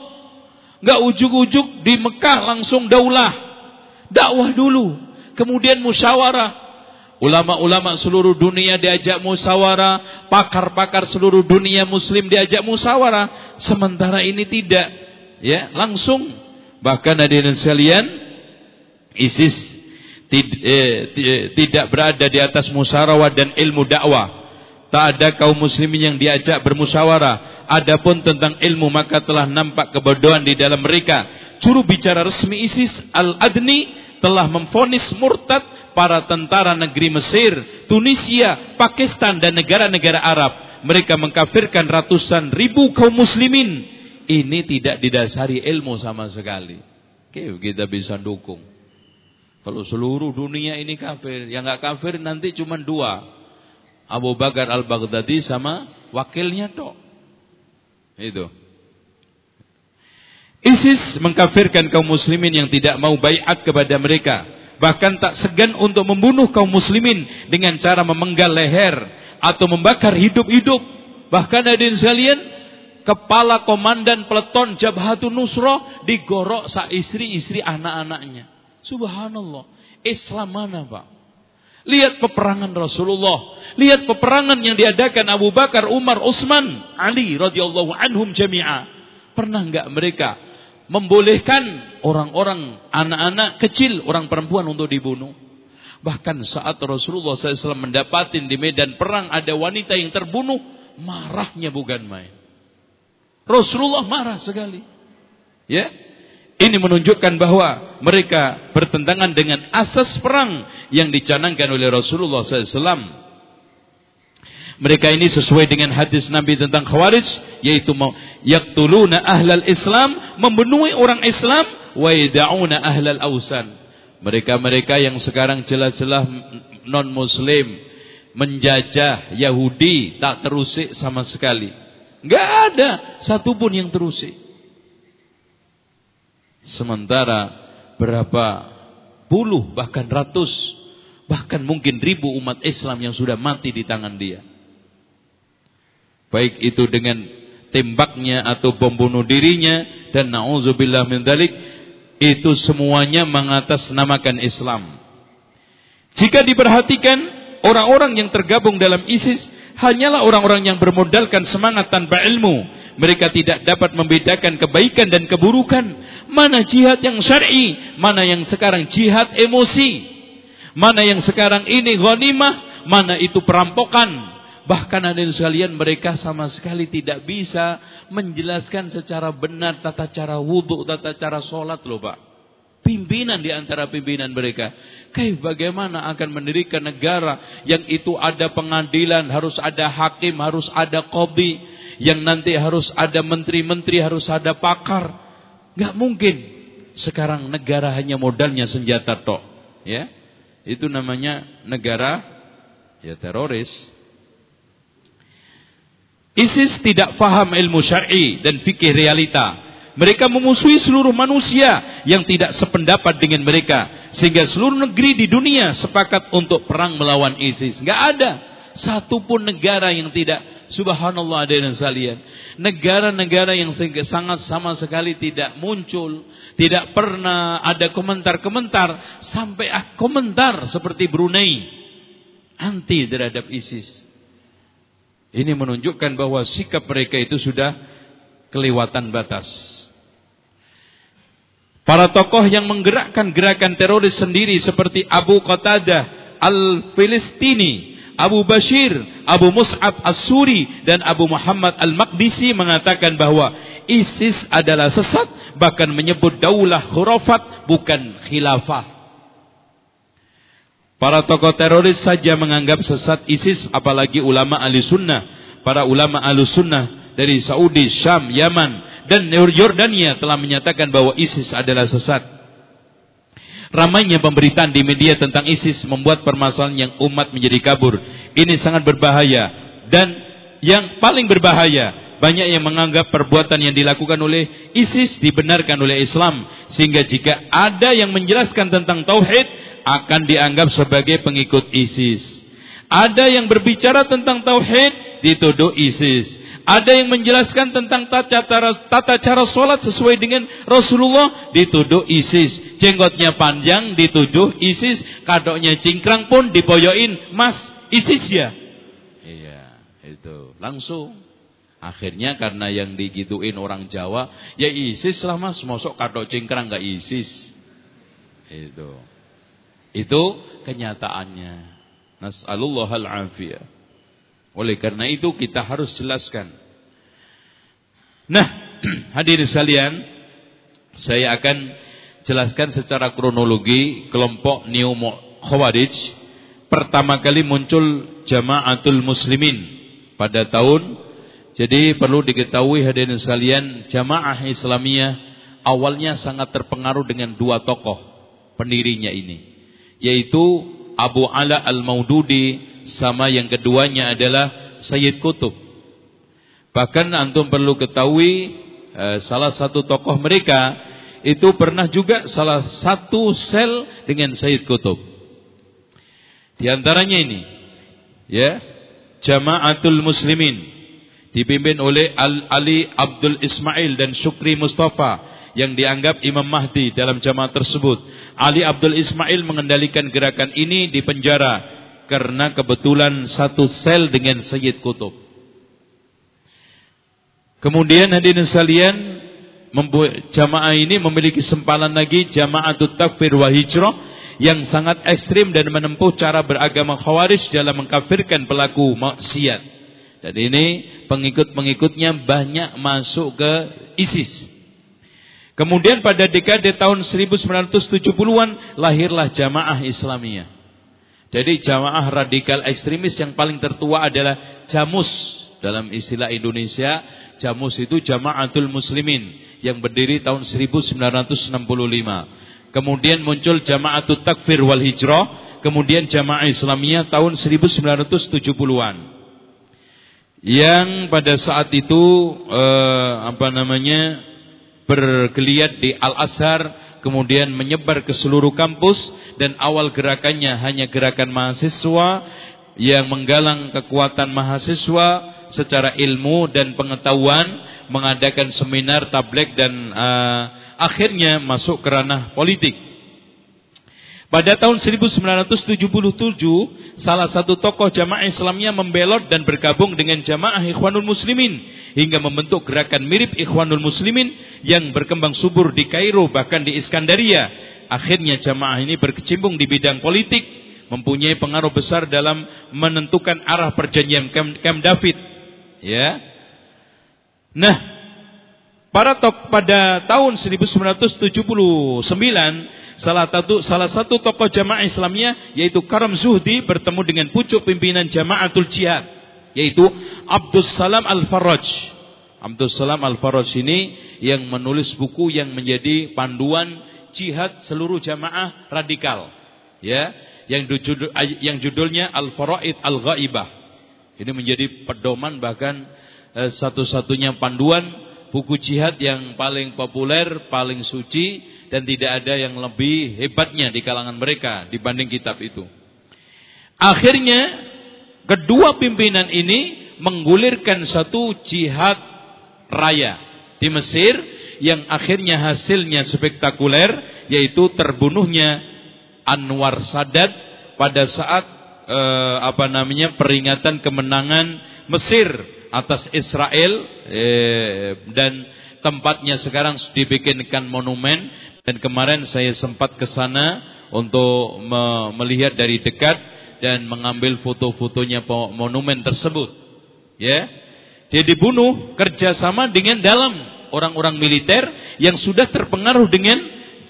Gak ujuk-ujuk di Mekah langsung daulah. Dakwah dulu. Kemudian musyawarah. Ulama-ulama seluruh dunia diajak musyawarah, pakar-pakar seluruh dunia muslim diajak musyawarah, sementara ini tidak. Ya, langsung bahkan hadirin sekalian ISIS eh, tidak berada di atas musyawarah dan ilmu dakwah. Tak ada kaum muslimin yang diajak bermusyawarah. Adapun tentang ilmu maka telah nampak kebodohan di dalam mereka. Juru bicara resmi ISIS Al-Adni telah memfonis murtad para tentara negeri Mesir, Tunisia, Pakistan dan negara-negara Arab. Mereka mengkafirkan ratusan ribu kaum muslimin. Ini tidak didasari ilmu sama sekali. Oke, kita bisa dukung. Kalau seluruh dunia ini kafir, yang nggak kafir nanti cuma dua. Abu Bakar al-Baghdadi sama wakilnya tok. Itu. ISIS mengkafirkan kaum muslimin yang tidak mau bayat kepada mereka bahkan tak segan untuk membunuh kaum muslimin dengan cara memenggal leher atau membakar hidup-hidup. Bahkan yang sekalian, kepala komandan peleton Jabhatun Nusrah digorok sa istri-istri anak-anaknya. Subhanallah. Islam mana, Pak? Lihat peperangan Rasulullah, lihat peperangan yang diadakan Abu Bakar, Umar, Utsman, Ali radhiyallahu anhum jami'a. Pernah enggak mereka membolehkan orang-orang anak-anak kecil, orang perempuan untuk dibunuh. Bahkan saat Rasulullah SAW mendapati di medan perang ada wanita yang terbunuh, marahnya bukan main. Rasulullah marah sekali. Ya, ini menunjukkan bahwa mereka bertentangan dengan asas perang yang dicanangkan oleh Rasulullah SAW. Mereka ini sesuai dengan hadis Nabi tentang Khawarij yaitu yaqtuluna ahlal Islam, membunuh orang Islam wa yad'una ahlal ausan. Mereka-mereka yang sekarang jelas-jelas non muslim menjajah Yahudi tak terusik sama sekali. Enggak ada satupun yang terusik. Sementara berapa puluh bahkan ratus bahkan mungkin ribu umat Islam yang sudah mati di tangan dia. Baik itu dengan tembaknya atau bom bunuh dirinya dan na'udzubillah min dalik itu semuanya mengatasnamakan Islam. Jika diperhatikan orang-orang yang tergabung dalam ISIS hanyalah orang-orang yang bermodalkan semangat tanpa ilmu. Mereka tidak dapat membedakan kebaikan dan keburukan. Mana jihad yang syar'i, mana yang sekarang jihad emosi. Mana yang sekarang ini ghanimah, mana itu perampokan. Bahkan ada sekalian mereka sama sekali tidak bisa menjelaskan secara benar tata cara wudhu, tata cara sholat loh Pak. Pimpinan di antara pimpinan mereka. Kayak bagaimana akan mendirikan negara yang itu ada pengadilan, harus ada hakim, harus ada kobi. Yang nanti harus ada menteri-menteri, harus ada pakar. Gak mungkin. Sekarang negara hanya modalnya senjata tok. Ya, Itu namanya negara ya teroris. ISIS tidak faham ilmu syar'i dan fikih realita. Mereka memusuhi seluruh manusia yang tidak sependapat dengan mereka. Sehingga seluruh negeri di dunia sepakat untuk perang melawan ISIS. Enggak ada. satu pun negara yang tidak subhanallah ada yang salian. Negara-negara yang sangat sama sekali tidak muncul, tidak pernah ada komentar-komentar sampai ah, komentar seperti Brunei anti terhadap ISIS. Ini menunjukkan bahwa sikap mereka itu sudah kelewatan batas. Para tokoh yang menggerakkan gerakan teroris sendiri seperti Abu Qatadah Al-Filistini, Abu Bashir, Abu Mus'ab As-Suri dan Abu Muhammad Al-Maqdisi mengatakan bahwa ISIS adalah sesat bahkan menyebut daulah khurafat bukan khilafah. Para tokoh teroris saja menganggap sesat ISIS apalagi ulama ahli sunnah. Para ulama ahli sunnah dari Saudi, Syam, Yaman, dan Yordania telah menyatakan bahwa ISIS adalah sesat. Ramainya pemberitaan di media tentang ISIS membuat permasalahan yang umat menjadi kabur. Ini sangat berbahaya. Dan yang paling berbahaya, banyak yang menganggap perbuatan yang dilakukan oleh ISIS dibenarkan oleh Islam. Sehingga jika ada yang menjelaskan tentang Tauhid, akan dianggap sebagai pengikut ISIS. Ada yang berbicara tentang Tauhid, dituduh ISIS. Ada yang menjelaskan tentang tata cara, tata sholat sesuai dengan Rasulullah dituduh ISIS. Jenggotnya panjang dituduh ISIS. Kadoknya cingkrang pun dipoyoin mas ISIS ya. Iya itu langsung. Akhirnya karena yang digituin orang Jawa ya ISIS lah mas. Mosok kadok cingkrang gak ISIS. Itu. Itu kenyataannya. Nas'alullahal afiyah. Oleh karena itu kita harus jelaskan. Nah, hadirin sekalian, saya akan jelaskan secara kronologi kelompok Neo Khawarij pertama kali muncul Jamaatul Muslimin pada tahun jadi perlu diketahui hadirin sekalian Jamaah Islamiyah awalnya sangat terpengaruh dengan dua tokoh pendirinya ini yaitu Abu Ala Al-Maududi sama yang keduanya adalah Sayyid Kutub. Bahkan antum perlu ketahui eh, salah satu tokoh mereka itu pernah juga salah satu sel dengan Sayyid Kutub. Di antaranya ini ya Jamaatul Muslimin dipimpin oleh Al Ali Abdul Ismail dan Syukri Mustafa yang dianggap Imam Mahdi dalam jamaah tersebut. Ali Abdul Ismail mengendalikan gerakan ini di penjara karena kebetulan satu sel dengan Sayyid Kutub. Kemudian hadirin sekalian, jamaah ini memiliki sempalan lagi jamaah takfir wa hijrah yang sangat ekstrim dan menempuh cara beragama khawarij dalam mengkafirkan pelaku maksiat. Dan ini pengikut-pengikutnya banyak masuk ke ISIS. Kemudian pada dekade tahun 1970-an lahirlah jamaah Islamiyah. Jadi jamaah radikal ekstremis yang paling tertua adalah Jamus. Dalam istilah Indonesia, Jamus itu Jamaatul Muslimin yang berdiri tahun 1965. Kemudian muncul Jamaatul Takfir wal Hijrah, kemudian Jamaah Islamiyah tahun 1970-an. Yang pada saat itu eh, apa namanya bergeliat di Al-Azhar kemudian menyebar ke seluruh kampus dan awal gerakannya hanya gerakan mahasiswa yang menggalang kekuatan mahasiswa secara ilmu dan pengetahuan mengadakan seminar tablek dan uh, akhirnya masuk ke ranah politik pada tahun 1977, salah satu tokoh jamaah Islamnya membelot dan bergabung dengan jamaah Ikhwanul Muslimin hingga membentuk gerakan mirip Ikhwanul Muslimin yang berkembang subur di Kairo bahkan di Iskandaria. Akhirnya jamaah ini berkecimpung di bidang politik, mempunyai pengaruh besar dalam menentukan arah perjanjian Camp David. Ya. Nah, pada pada tahun 1979 salah satu salah satu tokoh jamaah Islamnya yaitu Karam Zuhdi bertemu dengan pucuk pimpinan Jamaatul Jihad yaitu Abdul Salam Al-Farraj. Abdul Salam Al-Farraj ini yang menulis buku yang menjadi panduan jihad seluruh jamaah radikal. Ya, yang judul, yang judulnya Al-Faraid Al-Ghaibah. Ini menjadi pedoman bahkan eh, satu-satunya panduan buku jihad yang paling populer, paling suci dan tidak ada yang lebih hebatnya di kalangan mereka dibanding kitab itu. Akhirnya kedua pimpinan ini menggulirkan satu jihad raya di Mesir yang akhirnya hasilnya spektakuler yaitu terbunuhnya Anwar Sadat pada saat eh, apa namanya peringatan kemenangan Mesir atas Israel eh, dan tempatnya sekarang dibikinkan monumen dan kemarin saya sempat ke sana untuk me melihat dari dekat dan mengambil foto-fotonya monumen tersebut. Ya, dia dibunuh kerjasama dengan dalam orang-orang militer yang sudah terpengaruh dengan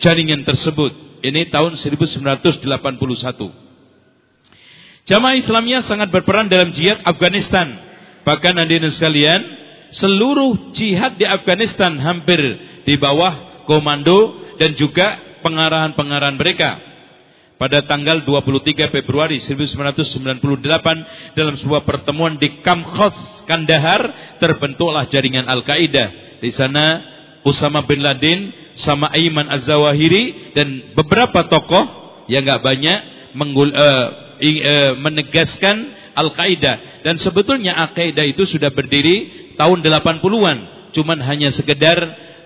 jaringan tersebut. Ini tahun 1981. Jamaah Islamnya sangat berperan dalam jihad Afghanistan. Bahkan hadirin sekalian, seluruh jihad di Afghanistan hampir di bawah komando dan juga pengarahan-pengarahan mereka. Pada tanggal 23 Februari 1998 dalam sebuah pertemuan di Kamkhos, Kandahar terbentuklah jaringan Al-Qaeda. Di sana Usama bin Laden sama Aiman Az-Zawahiri dan beberapa tokoh yang enggak banyak menggul, uh, uh, menegaskan Al-Qaeda dan sebetulnya Al-Qaeda itu sudah berdiri tahun 80-an cuman hanya sekedar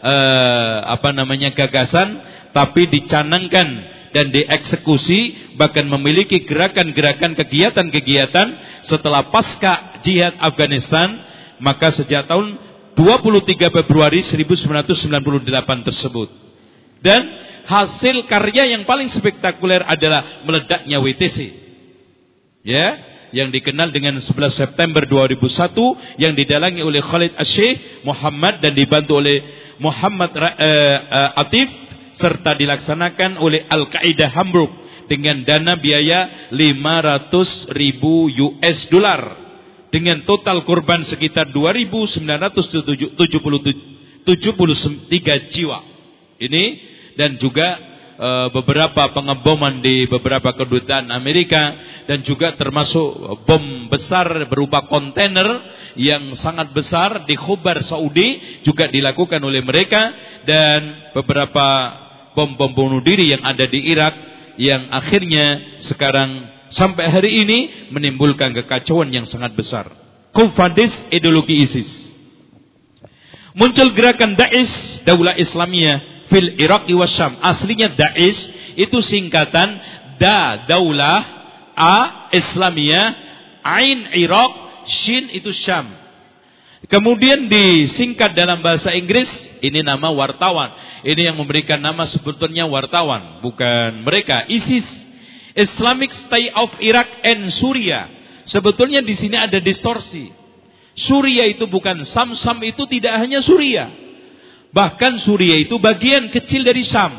uh, apa namanya gagasan tapi dicanangkan dan dieksekusi bahkan memiliki gerakan-gerakan kegiatan-kegiatan setelah pasca jihad Afghanistan maka sejak tahun 23 Februari 1998 tersebut. Dan hasil karya yang paling spektakuler adalah meledaknya WTC ya yang dikenal dengan 11 September 2001 yang didalangi oleh Khalid Asyih Muhammad dan dibantu oleh Muhammad uh, uh, Atif serta dilaksanakan oleh Al-Qaeda Hamburg dengan dana biaya 500 ribu US dollar dengan total korban sekitar 2.973 jiwa. Ini dan juga Eh, beberapa pengeboman di beberapa kedutaan Amerika dan juga termasuk bom besar berupa kontainer yang sangat besar di Khubar Saudi juga dilakukan oleh mereka dan beberapa bom-bom bunuh diri yang ada di Irak yang akhirnya sekarang sampai hari ini menimbulkan kekacauan yang sangat besar. Kufadis ideologi ISIS. Muncul gerakan Daesh, Daulah Islamiyah fil Iraq wa Syam. Aslinya Daesh itu singkatan Da Daulah A Islamiyah Ain Iraq Shin itu Syam. Kemudian disingkat dalam bahasa Inggris ini nama wartawan. Ini yang memberikan nama sebetulnya wartawan, bukan mereka. ISIS Islamic State of Iraq and Suria. Sebetulnya di sini ada distorsi. Suria itu bukan Sam, Sam itu tidak hanya Suria. Bahkan Suria itu bagian kecil dari Sam.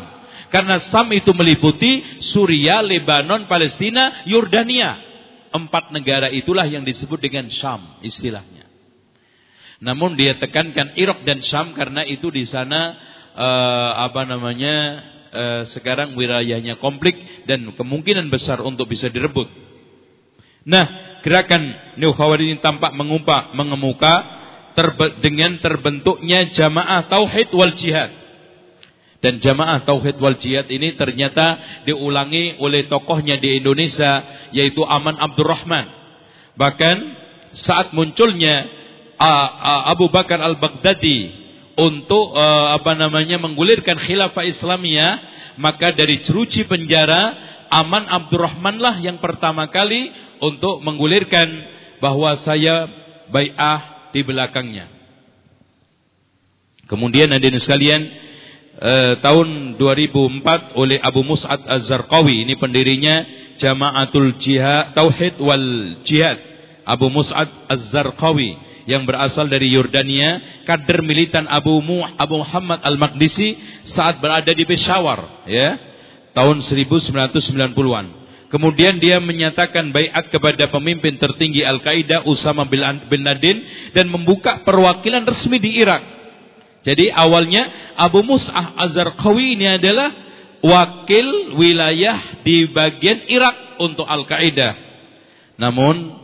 Karena Sam itu meliputi Suria, Lebanon, Palestina, Yordania. Empat negara itulah yang disebut dengan Sam istilahnya. Namun dia tekankan Irak dan Sam karena itu di sana uh, apa namanya uh, sekarang wilayahnya konflik dan kemungkinan besar untuk bisa direbut. Nah, gerakan New ini tampak mengumpa, mengemuka terbe dengan terbentuknya jamaah tauhid wal jihad. Dan jamaah tauhid wal jihad ini ternyata diulangi oleh tokohnya di Indonesia yaitu Aman Abdurrahman. Bahkan saat munculnya Abu Bakar Al-Baghdadi untuk uh, apa namanya menggulirkan khilafah Islamiyah, maka dari jeruji penjara Aman Abdurrahman lah yang pertama kali untuk menggulirkan bahwa saya bai'ah di belakangnya. Kemudian hadirin sekalian eh, tahun 2004 oleh Abu Mus'ad Az-Zarqawi ini pendirinya Jamaatul Jihad Tauhid wal Jihad Abu Mus'ad Az-Zarqawi yang berasal dari Yordania kader militan Abu Mu Abu Muhammad Al-Maqdisi saat berada di Peshawar ya tahun 1990-an Kemudian dia menyatakan baiat kepada pemimpin tertinggi Al-Qaeda Usama bin Laden dan membuka perwakilan resmi di Irak. Jadi awalnya Abu Mus'ah Az-Zarqawi ini adalah wakil wilayah di bagian Irak untuk Al-Qaeda. Namun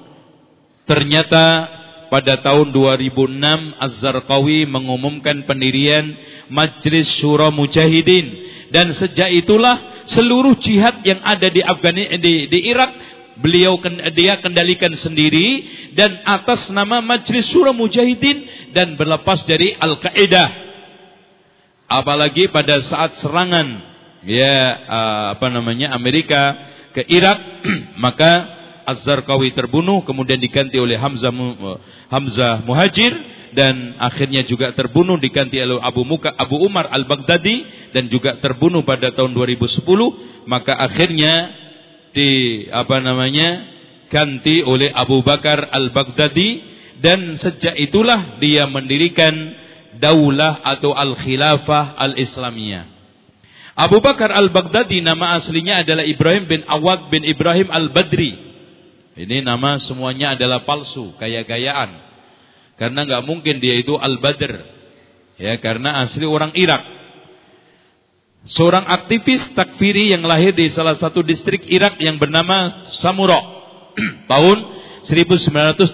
ternyata pada tahun 2006 Az-Zarqawi mengumumkan pendirian Majlis Syura Mujahidin dan sejak itulah seluruh jihad yang ada di di, di Irak beliau dia kendalikan sendiri dan atas nama Majlis Surah Mujahidin dan berlepas dari Al-Qaeda. Apalagi pada saat serangan ya apa namanya Amerika ke Irak maka Az-Zarqawi terbunuh kemudian diganti oleh Hamzah Hamzah Muhajir dan akhirnya juga terbunuh diganti oleh Abu Muka Abu Umar Al-Baghdadi dan juga terbunuh pada tahun 2010 maka akhirnya di apa namanya ganti oleh Abu Bakar Al-Baghdadi. Dan sejak itulah dia mendirikan daulah atau al-khilafah al-islamiyah. Abu Bakar Al-Baghdadi nama aslinya adalah Ibrahim bin Awad bin Ibrahim Al-Badri ini nama semuanya adalah palsu, gaya-gayaan. Karena nggak mungkin dia itu Al-Badr. Ya, karena asli orang Irak. Seorang aktivis takfiri yang lahir di salah satu distrik Irak yang bernama Samuro tahun 1971.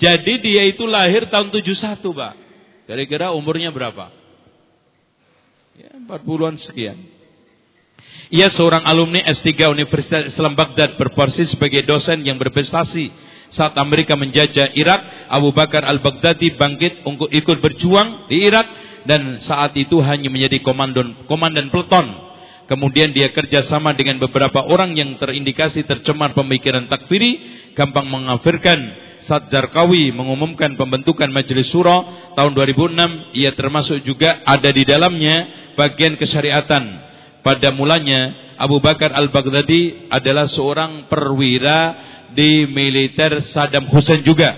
Jadi dia itu lahir tahun 71, Pak. Kira-kira umurnya berapa? Ya, 40-an sekian. Ia seorang alumni S3 Universitas Islam Baghdad berposisi sebagai dosen yang berprestasi. Saat Amerika menjajah Irak, Abu Bakar al-Baghdadi bangkit untuk ikut berjuang di Irak dan saat itu hanya menjadi komandan komandan peleton. Kemudian dia kerjasama dengan beberapa orang yang terindikasi tercemar pemikiran takfiri, gampang mengafirkan. Saat Zarqawi mengumumkan pembentukan Majelis Surah tahun 2006, ia termasuk juga ada di dalamnya bagian kesyariatan pada mulanya Abu Bakar Al-Baghdadi adalah seorang perwira di militer Saddam Hussein juga.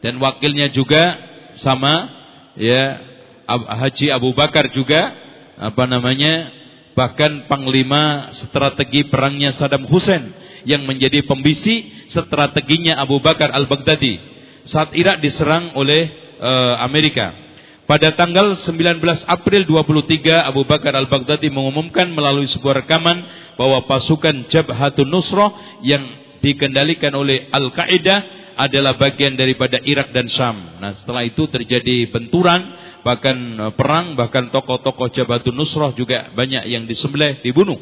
Dan wakilnya juga sama ya Haji Abu Bakar juga apa namanya bahkan panglima strategi perangnya Saddam Hussein yang menjadi pembisi strateginya Abu Bakar Al-Baghdadi saat Irak diserang oleh uh, Amerika. Pada tanggal 19 April 23 Abu Bakar Al-Baghdadi mengumumkan melalui sebuah rekaman bahwa pasukan Jabhatun Nusrah yang dikendalikan oleh Al-Qaeda adalah bagian daripada Irak dan Syam. Nah, setelah itu terjadi benturan, bahkan e, perang, bahkan tokoh-tokoh Jabhatun Nusrah juga banyak yang disembelih, dibunuh.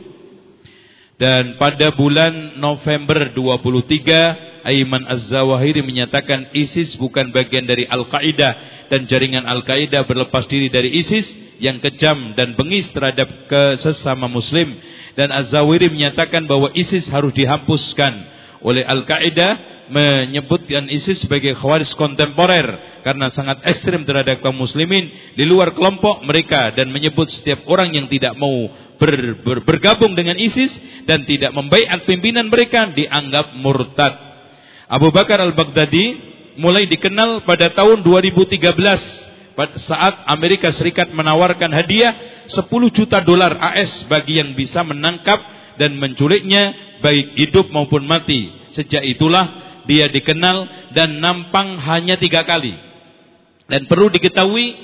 Dan pada bulan November 23 Aiman Az-Zawahiri menyatakan ISIS bukan bagian dari Al-Qaeda dan jaringan Al-Qaeda berlepas diri dari ISIS yang kejam dan bengis terhadap kesesama muslim. Dan Az-Zawahiri menyatakan bahwa ISIS harus dihapuskan. Oleh Al-Qaeda menyebutkan ISIS sebagai khawaris kontemporer karena sangat ekstrim terhadap kaum muslimin. Di luar kelompok mereka dan menyebut setiap orang yang tidak mau ber, ber, bergabung dengan ISIS dan tidak membaiat pimpinan mereka dianggap murtad Abu Bakar al-Baghdadi mulai dikenal pada tahun 2013 pada saat Amerika Serikat menawarkan hadiah 10 juta dolar AS bagi yang bisa menangkap dan menculiknya baik hidup maupun mati. Sejak itulah dia dikenal dan nampang hanya tiga kali. Dan perlu diketahui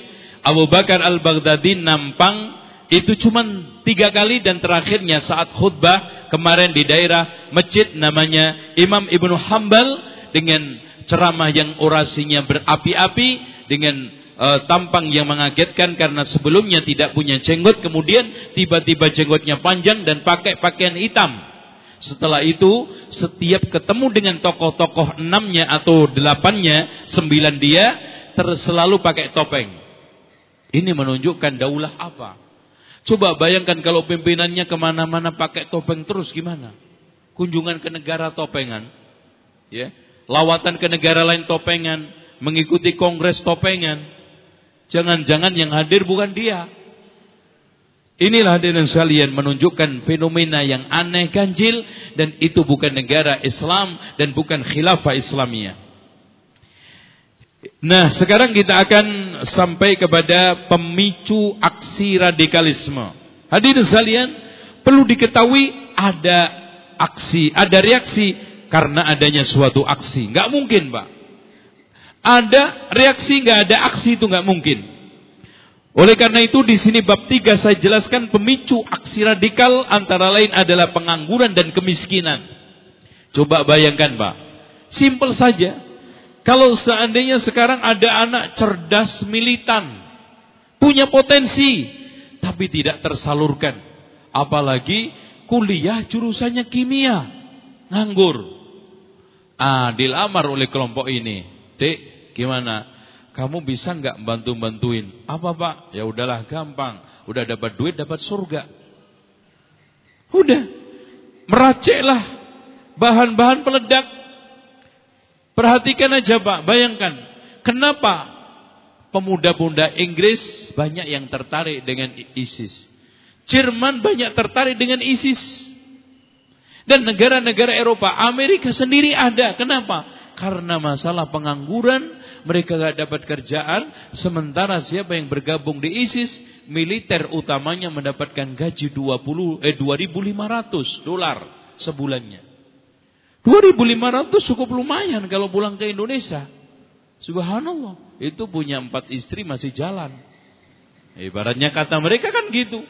Abu Bakar al-Baghdadi nampang itu cuma tiga kali dan terakhirnya saat khutbah kemarin di daerah masjid namanya Imam Ibnu Hambal dengan ceramah yang orasinya berapi-api dengan uh, tampang yang mengagetkan karena sebelumnya tidak punya jenggot kemudian tiba-tiba jenggotnya panjang dan pakai pakaian hitam. Setelah itu setiap ketemu dengan tokoh-tokoh enamnya atau delapannya, sembilan dia terselalu pakai topeng. Ini menunjukkan daulah apa? Coba bayangkan kalau pimpinannya ke mana-mana pakai topeng terus gimana? Kunjungan ke negara topengan, ya, lawatan ke negara lain topengan, mengikuti kongres topengan. Jangan-jangan yang hadir bukan dia. Inilah hadirin sekalian menunjukkan fenomena yang aneh ganjil dan itu bukan negara Islam dan bukan khilafah Islamiyah. Nah, sekarang kita akan sampai kepada pemicu aksi radikalisme. Hadirin sekalian, perlu diketahui ada aksi, ada reaksi karena adanya suatu aksi. Enggak mungkin, Pak. Ada reaksi, enggak ada aksi itu enggak mungkin. Oleh karena itu di sini bab 3 saya jelaskan pemicu aksi radikal antara lain adalah pengangguran dan kemiskinan. Coba bayangkan, Pak. Simpel saja. Kalau seandainya sekarang ada anak cerdas militan, punya potensi, tapi tidak tersalurkan. Apalagi kuliah jurusannya kimia. nganggur. Ah, dilamar oleh kelompok ini. Dek, gimana? Kamu bisa nggak bantu-bantuin? Apa pak? Ya udahlah gampang. Udah dapat duit, dapat surga. Udah. Meraciklah bahan-bahan peledak. Perhatikan aja pak, bayangkan. Kenapa pemuda-pemuda Inggris banyak yang tertarik dengan ISIS? Jerman banyak tertarik dengan ISIS. Dan negara-negara Eropa, Amerika sendiri ada. Kenapa? Karena masalah pengangguran, mereka gak dapat kerjaan. Sementara siapa yang bergabung di ISIS, militer utamanya mendapatkan gaji 20 eh 2.500 dolar sebulannya. 2.500 cukup lumayan kalau pulang ke Indonesia. Subhanallah, itu punya empat istri masih jalan. Ibaratnya kata mereka kan gitu.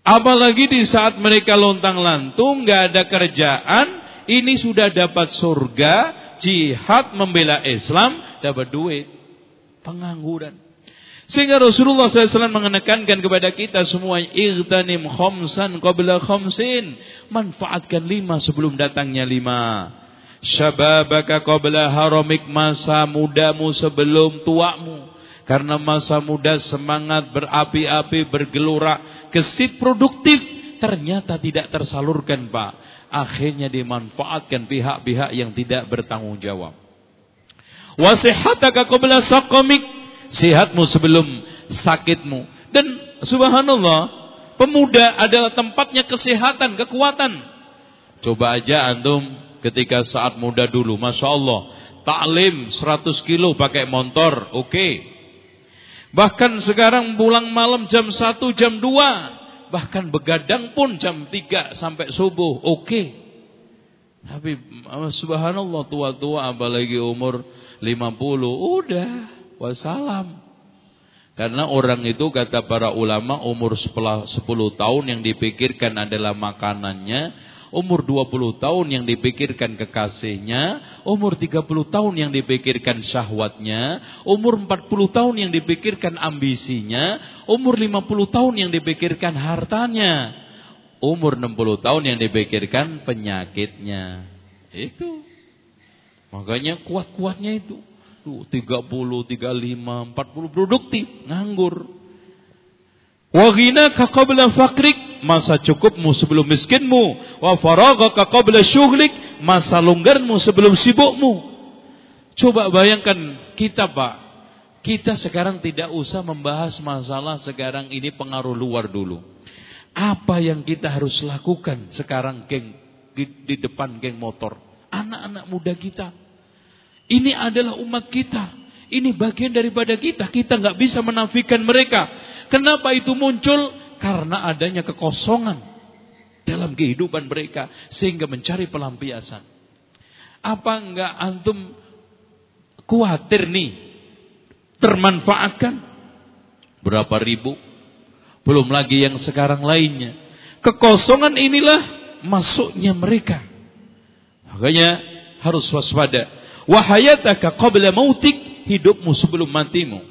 Apalagi di saat mereka lontang lantung, nggak ada kerjaan, ini sudah dapat surga, jihad membela Islam, dapat duit, pengangguran. Sehingga Rasulullah SAW mengenekankan kepada kita semua Ightanim khomsan qabla khomsin Manfaatkan lima sebelum datangnya lima Syababaka qabla haramik masa mudamu sebelum tuamu karena masa muda semangat berapi-api bergelora, kesit produktif ternyata tidak tersalurkan, Pak. Akhirnya dimanfaatkan pihak-pihak yang tidak bertanggung jawab. Wasihataka qabla saqamik, sehatmu sebelum sakitmu. Dan subhanallah, pemuda adalah tempatnya kesehatan, kekuatan. Coba aja antum ketika saat muda dulu, Masya Allah. Taklim 100 kilo pakai motor, oke. Okay. Bahkan sekarang pulang malam jam 1, jam 2. Bahkan begadang pun jam 3 sampai subuh. Oke. Okay. Tapi subhanallah tua-tua apalagi umur 50. Udah. Wassalam. Karena orang itu kata para ulama umur 10 tahun yang dipikirkan adalah makanannya umur 20 tahun yang dipikirkan kekasihnya, umur 30 tahun yang dipikirkan syahwatnya, umur 40 tahun yang dipikirkan ambisinya, umur 50 tahun yang dipikirkan hartanya, umur 60 tahun yang dipikirkan penyakitnya. Itu. Makanya kuat-kuatnya itu. Tuh, 30, 35, 40 produktif, nganggur. Wa ghinaka qabla fakrik masa cukupmu sebelum miskinmu. Wa faraghaka qabla syughlik masa longgarmu sebelum sibukmu. Coba bayangkan kita Pak. Kita sekarang tidak usah membahas masalah sekarang ini pengaruh luar dulu. Apa yang kita harus lakukan sekarang geng di depan geng motor? Anak-anak muda kita ini adalah umat kita ini bagian daripada kita. Kita nggak bisa menafikan mereka. Kenapa itu muncul? karena adanya kekosongan dalam kehidupan mereka sehingga mencari pelampiasan. Apa enggak antum khawatir nih termanfaatkan berapa ribu belum lagi yang sekarang lainnya. Kekosongan inilah masuknya mereka. Makanya harus waspada. Wahayataka qabla mautik hidupmu sebelum matimu.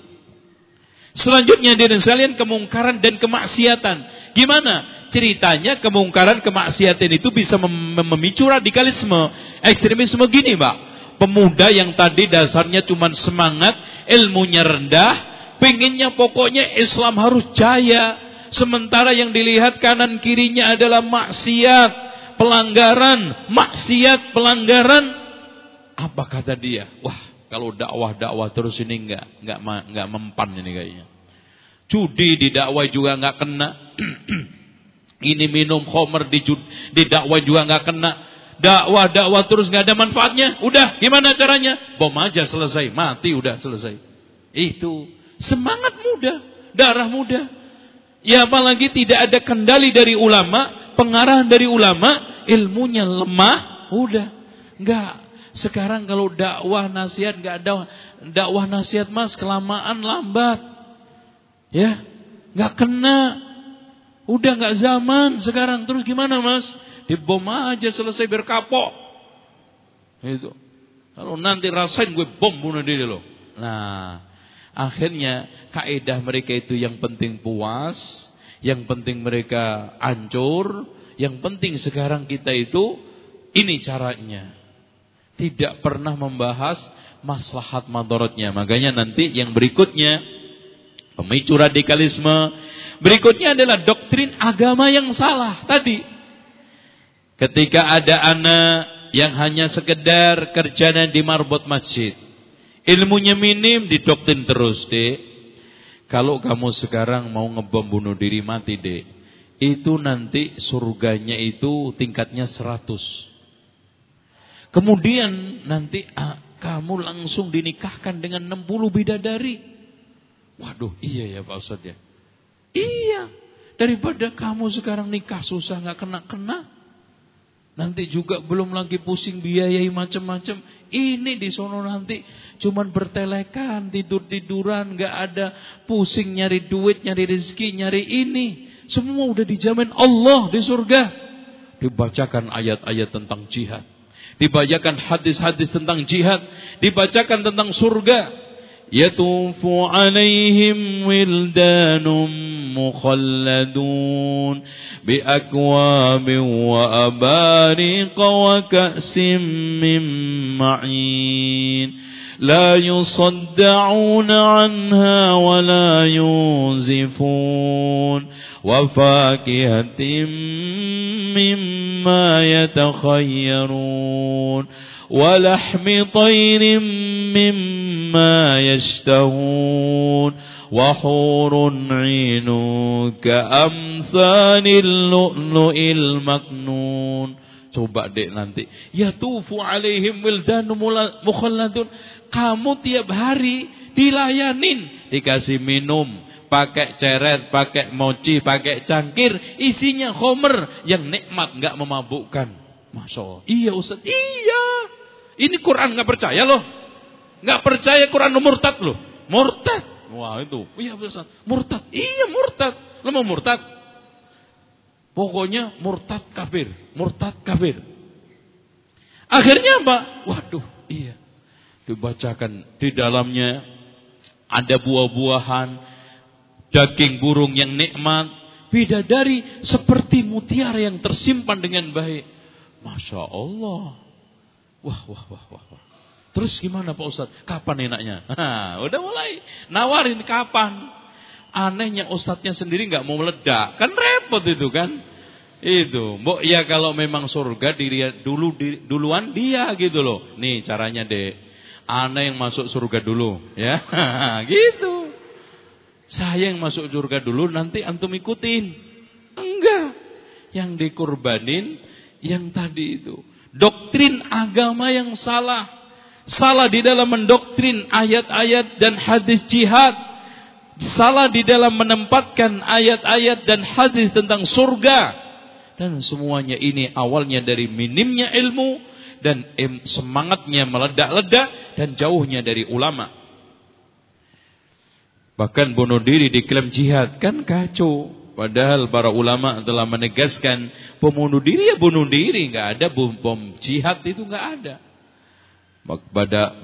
Selanjutnya dia dan sekalian kemungkaran dan kemaksiatan. Gimana ceritanya kemungkaran kemaksiatan itu bisa mem memicu radikalisme, ekstremisme gini, Pak. Pemuda yang tadi dasarnya cuma semangat, ilmunya rendah, pengennya pokoknya Islam harus jaya. Sementara yang dilihat kanan kirinya adalah maksiat, pelanggaran, maksiat, pelanggaran. Apa kata dia? Wah, kalau dakwah-dakwah terus ini enggak enggak enggak mempan ini kayaknya. Judi di dakwah juga enggak kena. ini minum khamr di di dakwah juga enggak kena. Dakwah-dakwah terus enggak ada manfaatnya. Udah, gimana caranya? Bom aja selesai, mati udah selesai. Itu semangat muda, darah muda. Ya apalagi tidak ada kendali dari ulama, pengarahan dari ulama, ilmunya lemah, udah. Enggak sekarang kalau dakwah nasihat nggak ada dakwah nasihat mas kelamaan lambat, ya nggak kena, udah nggak zaman sekarang terus gimana mas? Dibom aja selesai berkapok, itu. Kalau nanti rasain gue bom bunuh diri lo. Nah, akhirnya kaidah mereka itu yang penting puas, yang penting mereka hancur, Yang penting sekarang kita itu ini caranya. Tidak pernah membahas maslahat madorotnya. Makanya nanti yang berikutnya pemicu radikalisme. Berikutnya adalah doktrin agama yang salah tadi. Ketika ada anak yang hanya sekedar kerjanya di marbot masjid. Ilmunya minim didoktrin terus, Dek. Kalau kamu sekarang mau ngebom bunuh diri mati, Dek itu nanti surganya itu tingkatnya 100. Kemudian nanti ah, kamu langsung dinikahkan dengan 60 bidadari. Waduh, iya ya Pak Ustadz ya. Iya, daripada kamu sekarang nikah susah nggak kena-kena. Nanti juga belum lagi pusing biayai macam-macam. Ini di sono nanti cuman bertelekan, tidur-tiduran, nggak ada pusing nyari duit, nyari rezeki, nyari ini. Semua udah dijamin Allah di surga. Dibacakan ayat-ayat tentang jihad dibacakan hadis-hadis tentang jihad, dibacakan tentang surga. Yatufu alaihim wildanum mukhalladun bi akwabin wa abariq wa ka'sim min ma'in. La yusadda'una anha wa la yunzifun. وفاكهة مما يتخيرون ولحم طير مما يشتهون وحور عين كأمثال اللؤلؤ المكنون Coba dek nanti. Ya tufu alaihim wildanu mukhalladun. Kamu tiap hari dilayanin. Dikasih minum. Pakai ceret, pakai mochi, pakai cangkir. Isinya homer. Yang nikmat, nggak memabukkan. Masya Allah. Iya Ustaz. Iya. Ini Quran nggak percaya loh. Nggak percaya Quran murtad loh. Murtad. Wah itu. Iya Ustaz. Murtad. Iya murtad. Lo mau murtad? Pokoknya murtad kafir. Murtad kafir. Akhirnya apa? Waduh. Iya. Dibacakan di dalamnya ada buah-buahan, daging burung yang nikmat, bidadari seperti mutiara yang tersimpan dengan baik. Masya Allah. Wah, wah, wah, wah. wah. Terus gimana Pak Ustadz? Kapan enaknya? Nah, udah mulai nawarin kapan. Anehnya Ustadznya sendiri nggak mau meledak. Kan repot itu kan. Itu. Mbok ya kalau memang surga diri dulu di, duluan dia gitu loh. Nih caranya deh. Aneh yang masuk surga dulu. Ya. gitu. Saya yang masuk surga dulu nanti antum ikutin. Enggak. Yang dikorbanin yang tadi itu doktrin agama yang salah. Salah di dalam mendoktrin ayat-ayat dan hadis jihad. Salah di dalam menempatkan ayat-ayat dan hadis tentang surga. Dan semuanya ini awalnya dari minimnya ilmu dan semangatnya meledak-ledak dan jauhnya dari ulama. Bahkan bunuh diri di klaim jihad. Kan kacau. Padahal para ulama telah menegaskan pembunuh diri ya bunuh diri, nggak ada bom, bom jihad itu nggak ada. Pada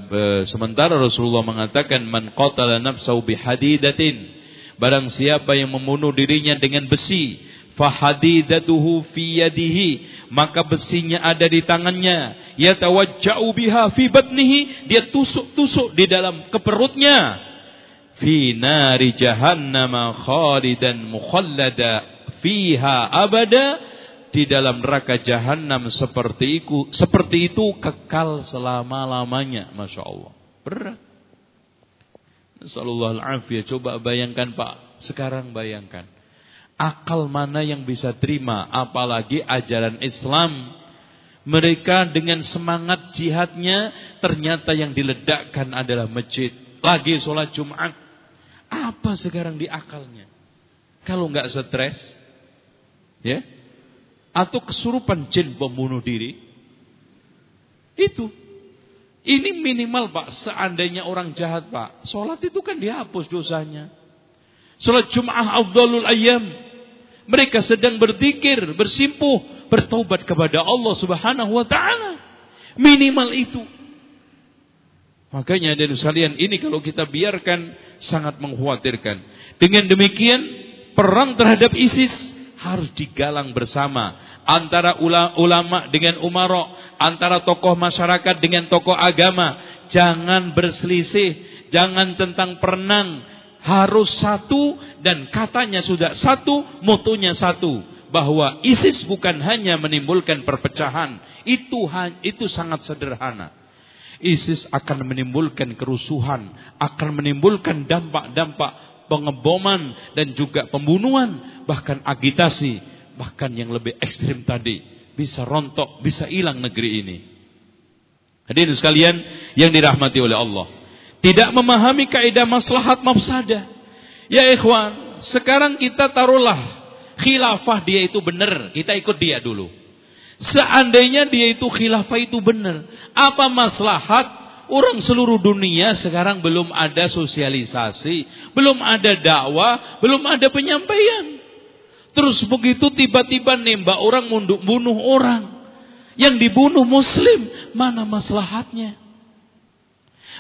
sementara Rasulullah mengatakan man qatala nafsahu bihadidatin. Barang siapa yang membunuh dirinya dengan besi fahadidatuhu fi yadihi. Maka besinya ada di tangannya. Yatawajja'u biha fi batnihi. Dia tusuk-tusuk di dalam keperutnya fi nari jahannam khalidan mukhallada. Fiha abada. Di dalam neraka jahanam seperti itu seperti itu kekal selama-lamanya. Masya Allah. Berat. Sallallahu alaihi coba bayangkan Pak. Sekarang bayangkan. Akal mana yang bisa terima? Apalagi ajaran Islam. Mereka dengan semangat jihadnya ternyata yang diledakkan adalah masjid. Lagi sholat Jumat sekarang di akalnya? Kalau nggak stres, ya, atau kesurupan jin pembunuh diri, itu. Ini minimal pak, seandainya orang jahat pak, sholat itu kan dihapus dosanya. Sholat Jum'ah Abdulul Ayam. Mereka sedang berzikir, bersimpuh, bertobat kepada Allah subhanahu wa ta'ala. Minimal itu. Makanya dari sekalian ini kalau kita biarkan sangat mengkhawatirkan. Dengan demikian perang terhadap ISIS harus digalang bersama antara ulama dengan umaro, antara tokoh masyarakat dengan tokoh agama. Jangan berselisih, jangan centang perenang, harus satu dan katanya sudah satu, mutunya satu. Bahwa ISIS bukan hanya menimbulkan perpecahan, itu itu sangat sederhana. ISIS akan menimbulkan kerusuhan, akan menimbulkan dampak-dampak pengeboman dan juga pembunuhan, bahkan agitasi, bahkan yang lebih ekstrim tadi bisa rontok, bisa hilang negeri ini. Hadirin sekalian yang dirahmati oleh Allah. Tidak memahami kaidah maslahat mafsadah. Ya ikhwan, sekarang kita taruhlah khilafah dia itu benar, kita ikut dia dulu. Seandainya dia itu khilafah itu benar, apa maslahat Orang seluruh dunia sekarang belum ada sosialisasi, belum ada dakwah, belum ada penyampaian. Terus begitu tiba-tiba nembak orang, munduk bunuh orang. Yang dibunuh muslim, mana maslahatnya?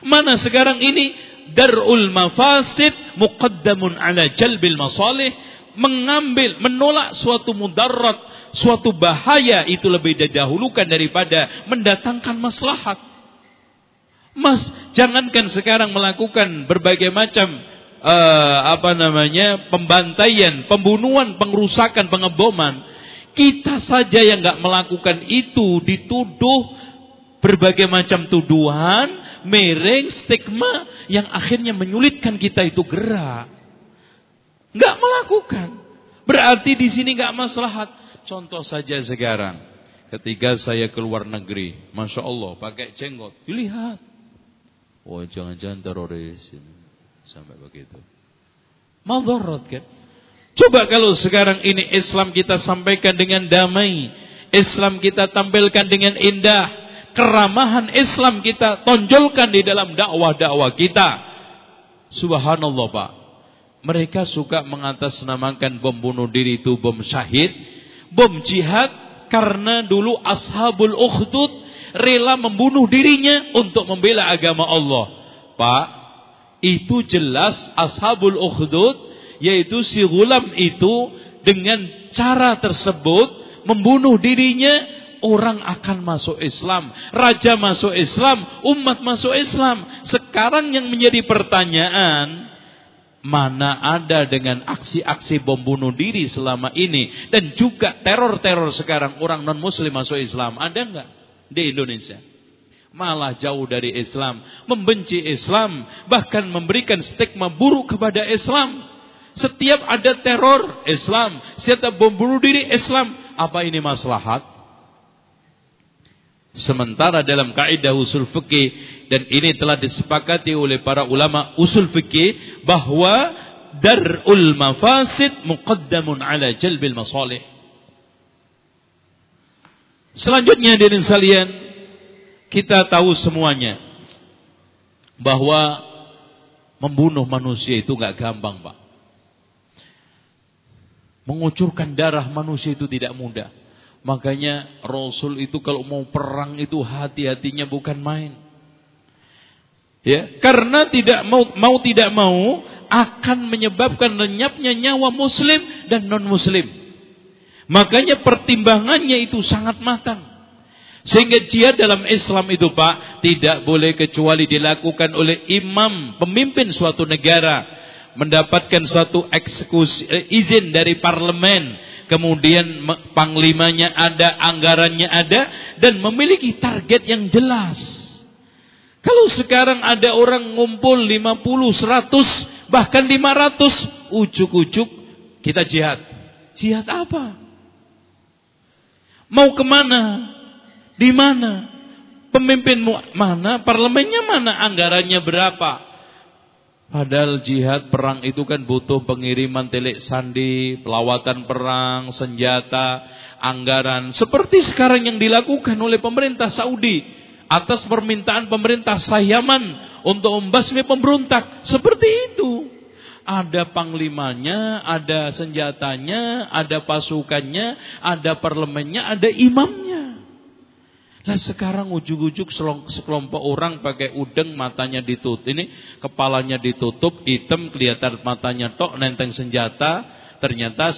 Mana sekarang ini darul mafasid muqaddamun ala jalbil masalih mengambil menolak suatu mudarat suatu bahaya itu lebih didahulukan daripada mendatangkan maslahat Mas, jangankan sekarang melakukan berbagai macam uh, apa namanya pembantaian, pembunuhan, pengerusakan, pengeboman. Kita saja yang nggak melakukan itu dituduh berbagai macam tuduhan, miring, stigma yang akhirnya menyulitkan kita itu gerak. Nggak melakukan. Berarti di sini nggak maslahat. Contoh saja sekarang, ketika saya keluar negeri, masya Allah pakai jenggot, dilihat Oh jangan-jangan teroris sampai begitu. Madarat kan? Coba kalau sekarang ini Islam kita sampaikan dengan damai, Islam kita tampilkan dengan indah, keramahan Islam kita tonjolkan di dalam dakwah-dakwah kita. Subhanallah Pak. Mereka suka mengatasnamakan bom bunuh diri itu bom syahid, bom jihad karena dulu ashabul ukhdud rela membunuh dirinya untuk membela agama Allah. Pak, itu jelas ashabul ukhdud yaitu si gulam itu dengan cara tersebut membunuh dirinya orang akan masuk Islam, raja masuk Islam, umat masuk Islam. Sekarang yang menjadi pertanyaan, mana ada dengan aksi-aksi bom bunuh diri selama ini dan juga teror-teror sekarang orang non muslim masuk Islam, ada enggak? di Indonesia. Malah jauh dari Islam, membenci Islam, bahkan memberikan stigma buruk kepada Islam. Setiap ada teror Islam, setiap bom bunuh diri Islam, apa ini maslahat? Sementara dalam kaidah usul fikih dan ini telah disepakati oleh para ulama usul fikih bahwa darul mafasid muqaddamun ala jalbil masalih. Selanjutnya dari salian kita tahu semuanya bahwa membunuh manusia itu nggak gampang, Pak. Mengucurkan darah manusia itu tidak mudah. Makanya Rasul itu kalau mau perang itu hati-hatinya bukan main. Ya, karena tidak mau mau tidak mau akan menyebabkan lenyapnya nyawa muslim dan non muslim. Makanya pertimbangannya itu sangat matang. Sehingga jihad dalam Islam itu Pak tidak boleh kecuali dilakukan oleh imam pemimpin suatu negara mendapatkan suatu eksekusi eh, izin dari parlemen kemudian panglimanya ada anggarannya ada dan memiliki target yang jelas kalau sekarang ada orang ngumpul 50 100 bahkan 500 ujuk-ujuk kita jihad jihad apa Mau ke mana? Di mana? Pemimpinmu mana? Parlemennya mana? Anggarannya berapa? Padahal jihad perang itu kan butuh pengiriman telik sandi, pelawatan perang, senjata, anggaran. Seperti sekarang yang dilakukan oleh pemerintah Saudi atas permintaan pemerintah Sayaman untuk membasmi pemberontak. Seperti itu ada panglimanya, ada senjatanya, ada pasukannya, ada parlemennya, ada imamnya. Nah sekarang ujuk-ujuk sekelompok orang pakai udeng matanya ditutup. Ini kepalanya ditutup, hitam kelihatan matanya tok, nenteng senjata. Ternyata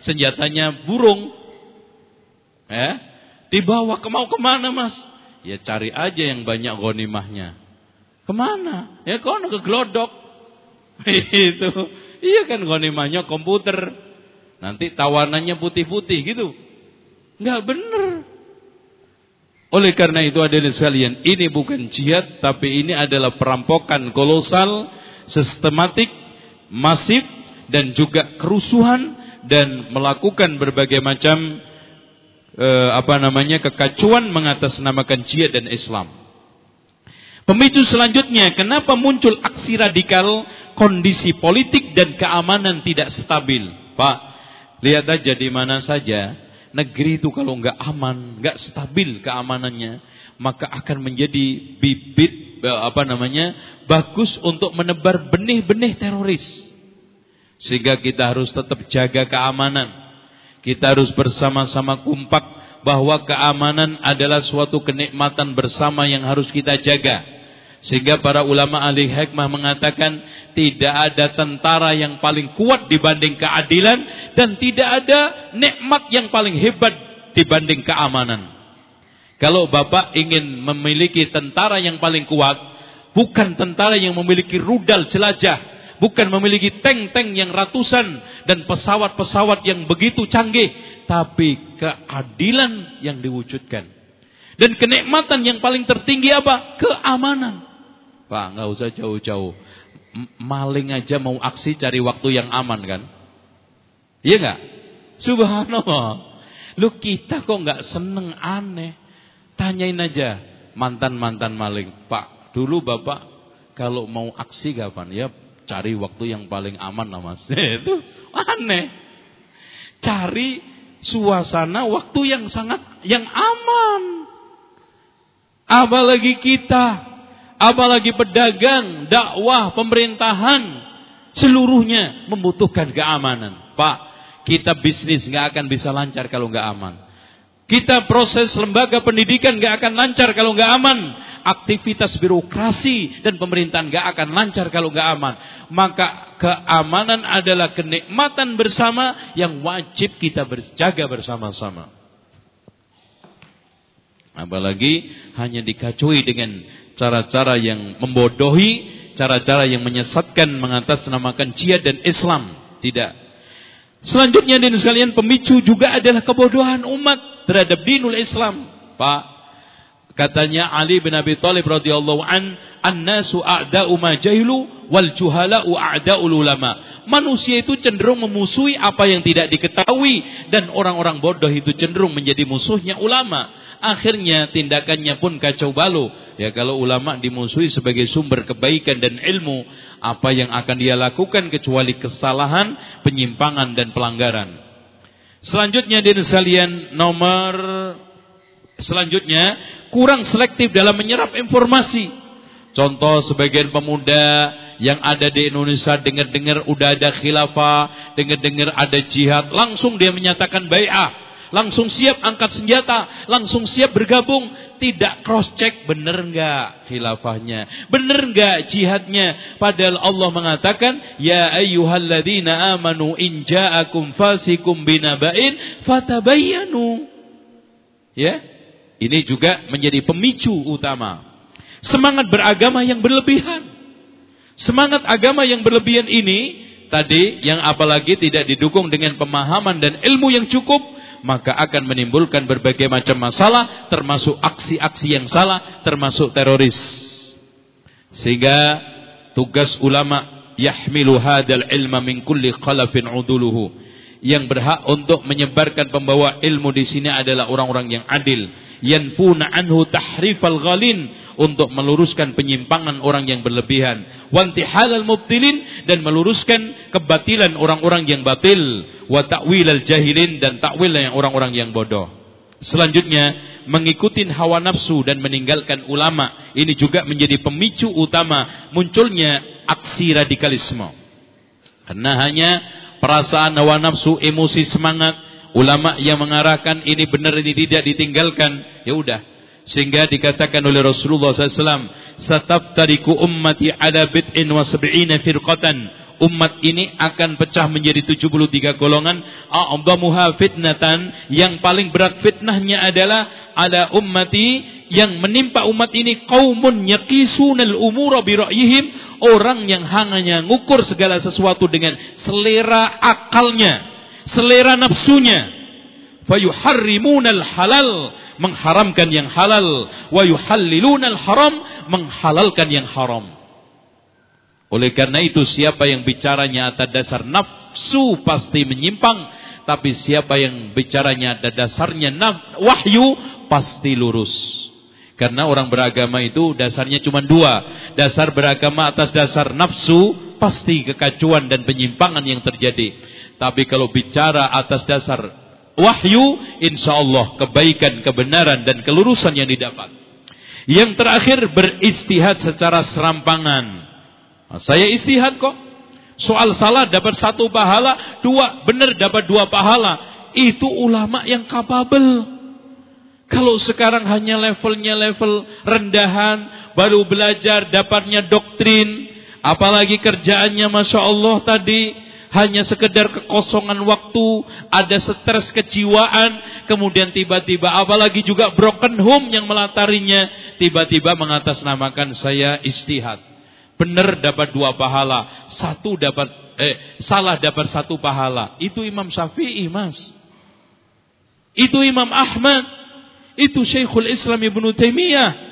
senjatanya burung. Eh, dibawa ke mau ke mana mas? Ya cari aja yang banyak ghanimahnya. Ke mana? Ya kono ke glodok. Itu. Iya kan ghanimahnya komputer. Nanti tawanannya putih-putih gitu. Enggak bener. Oleh karena itu hadirin sekalian, ini bukan jihad tapi ini adalah perampokan kolosal, sistematik, masif dan juga kerusuhan dan melakukan berbagai macam eh, apa namanya kekacauan mengatasnamakan jihad dan Islam. Pemicu selanjutnya, kenapa muncul aksi radikal, kondisi politik dan keamanan tidak stabil. Pak, lihat aja di mana saja negeri itu kalau nggak aman, nggak stabil keamanannya, maka akan menjadi bibit eh, apa namanya bagus untuk menebar benih-benih teroris. Sehingga kita harus tetap jaga keamanan. Kita harus bersama-sama kompak bahwa keamanan adalah suatu kenikmatan bersama yang harus kita jaga. Sehingga para ulama ahli hikmah mengatakan tidak ada tentara yang paling kuat dibanding keadilan dan tidak ada nikmat yang paling hebat dibanding keamanan. Kalau Bapak ingin memiliki tentara yang paling kuat, bukan tentara yang memiliki rudal jelajah, bukan memiliki tank-tank yang ratusan dan pesawat-pesawat yang begitu canggih, tapi keadilan yang diwujudkan. Dan kenikmatan yang paling tertinggi apa? Keamanan. Pak, nggak usah jauh-jauh. Maling aja mau aksi cari waktu yang aman kan? Iya nggak? Subhanallah. Lu kita kok nggak seneng aneh? Tanyain aja mantan-mantan maling. Pak, dulu bapak kalau mau aksi kapan? Ya cari waktu yang paling aman lah mas. Itu aneh. Cari suasana waktu yang sangat yang aman. Apalagi kita apalagi pedagang, dakwah, pemerintahan, seluruhnya membutuhkan keamanan. Pak, kita bisnis nggak akan bisa lancar kalau nggak aman. Kita proses lembaga pendidikan nggak akan lancar kalau nggak aman. Aktivitas birokrasi dan pemerintahan nggak akan lancar kalau nggak aman. Maka keamanan adalah kenikmatan bersama yang wajib kita berjaga bersama-sama. Apalagi hanya dikacui dengan cara-cara yang membodohi, cara-cara yang menyesatkan mengatasnamakan jihad dan Islam. Tidak. Selanjutnya di sekalian pemicu juga adalah kebodohan umat terhadap dinul Islam. Pak, Katanya Ali bin Abi Thalib radhiyallahu an, "An-nasu a'da'u ma jahilu wal juhala'u a'da'ul ulama." Manusia itu cenderung memusuhi apa yang tidak diketahui dan orang-orang bodoh itu cenderung menjadi musuhnya ulama. Akhirnya tindakannya pun kacau balau. Ya kalau ulama dimusuhi sebagai sumber kebaikan dan ilmu, apa yang akan dia lakukan kecuali kesalahan, penyimpangan dan pelanggaran. Selanjutnya di sekalian nomor Selanjutnya, kurang selektif dalam menyerap informasi. Contoh sebagian pemuda yang ada di Indonesia dengar-dengar udah ada khilafah, dengar-dengar ada jihad, langsung dia menyatakan bai'ah, langsung siap angkat senjata, langsung siap bergabung, tidak cross check benar enggak khilafahnya, benar enggak jihadnya. Padahal Allah mengatakan, ya ayyuhalladzina amanu in ja'akum fasikum binaba'in fatabayyanu. Ya, ini juga menjadi pemicu utama. Semangat beragama yang berlebihan. Semangat agama yang berlebihan ini tadi yang apalagi tidak didukung dengan pemahaman dan ilmu yang cukup, maka akan menimbulkan berbagai macam masalah termasuk aksi-aksi yang salah, termasuk teroris. Sehingga tugas ulama yahmilu hadal ilma min kulli khalafin uduluhu. Yang berhak untuk menyebarkan pembawa ilmu di sini adalah orang-orang yang adil. Yanfuna anhu tahrifal ghalin. Untuk meluruskan penyimpangan orang yang berlebihan. Halal mubtilin. Dan meluruskan kebatilan orang-orang yang batil. Wa ta'wilal jahilin. Dan takwil yang orang-orang yang bodoh. Selanjutnya mengikuti hawa nafsu dan meninggalkan ulama. Ini juga menjadi pemicu utama munculnya aksi radikalisme. Karena hanya perasaan hawa nafsu, emosi semangat Ulama yang mengarahkan ini benar ini tidak ditinggalkan, ya udah. Sehingga dikatakan oleh Rasulullah SAW, Sataftariku ummati ala bid'in wa sab'ina firqatan. Umat ini akan pecah menjadi 73 golongan. A'adhamuha fitnatan. Yang paling berat fitnahnya adalah ada ummati yang menimpa umat ini qaumun yaqisunal umura bi ra'yihim, orang yang hanya ngukur segala sesuatu dengan selera akalnya, selera nafsunya fayuharrimunal halal mengharamkan yang halal. wa yuhallilunal haram menghalalkan yang haram. Oleh karena itu siapa yang bicaranya atas dasar nafsu pasti menyimpang. Tapi siapa yang bicaranya atas dasarnya wahyu pasti lurus. Karena orang beragama itu dasarnya cuma dua. Dasar beragama atas dasar nafsu pasti kekacauan dan penyimpangan yang terjadi. Tapi kalau bicara atas dasar wahyu, insya Allah kebaikan, kebenaran dan kelurusan yang didapat. Yang terakhir beristihad secara serampangan. Nah, saya istihad kok. Soal salah dapat satu pahala, dua benar dapat dua pahala. Itu ulama yang kapabel. Kalau sekarang hanya levelnya level rendahan, baru belajar dapatnya doktrin, apalagi kerjaannya masya Allah tadi hanya sekedar kekosongan waktu, ada stres kejiwaan, kemudian tiba-tiba apalagi juga broken home yang melatarinya, tiba-tiba mengatasnamakan saya istihad. Benar dapat dua pahala, satu dapat eh salah dapat satu pahala. Itu Imam Syafi'i, Mas. Itu Imam Ahmad, itu Syekhul Islam Ibnu Taimiyah.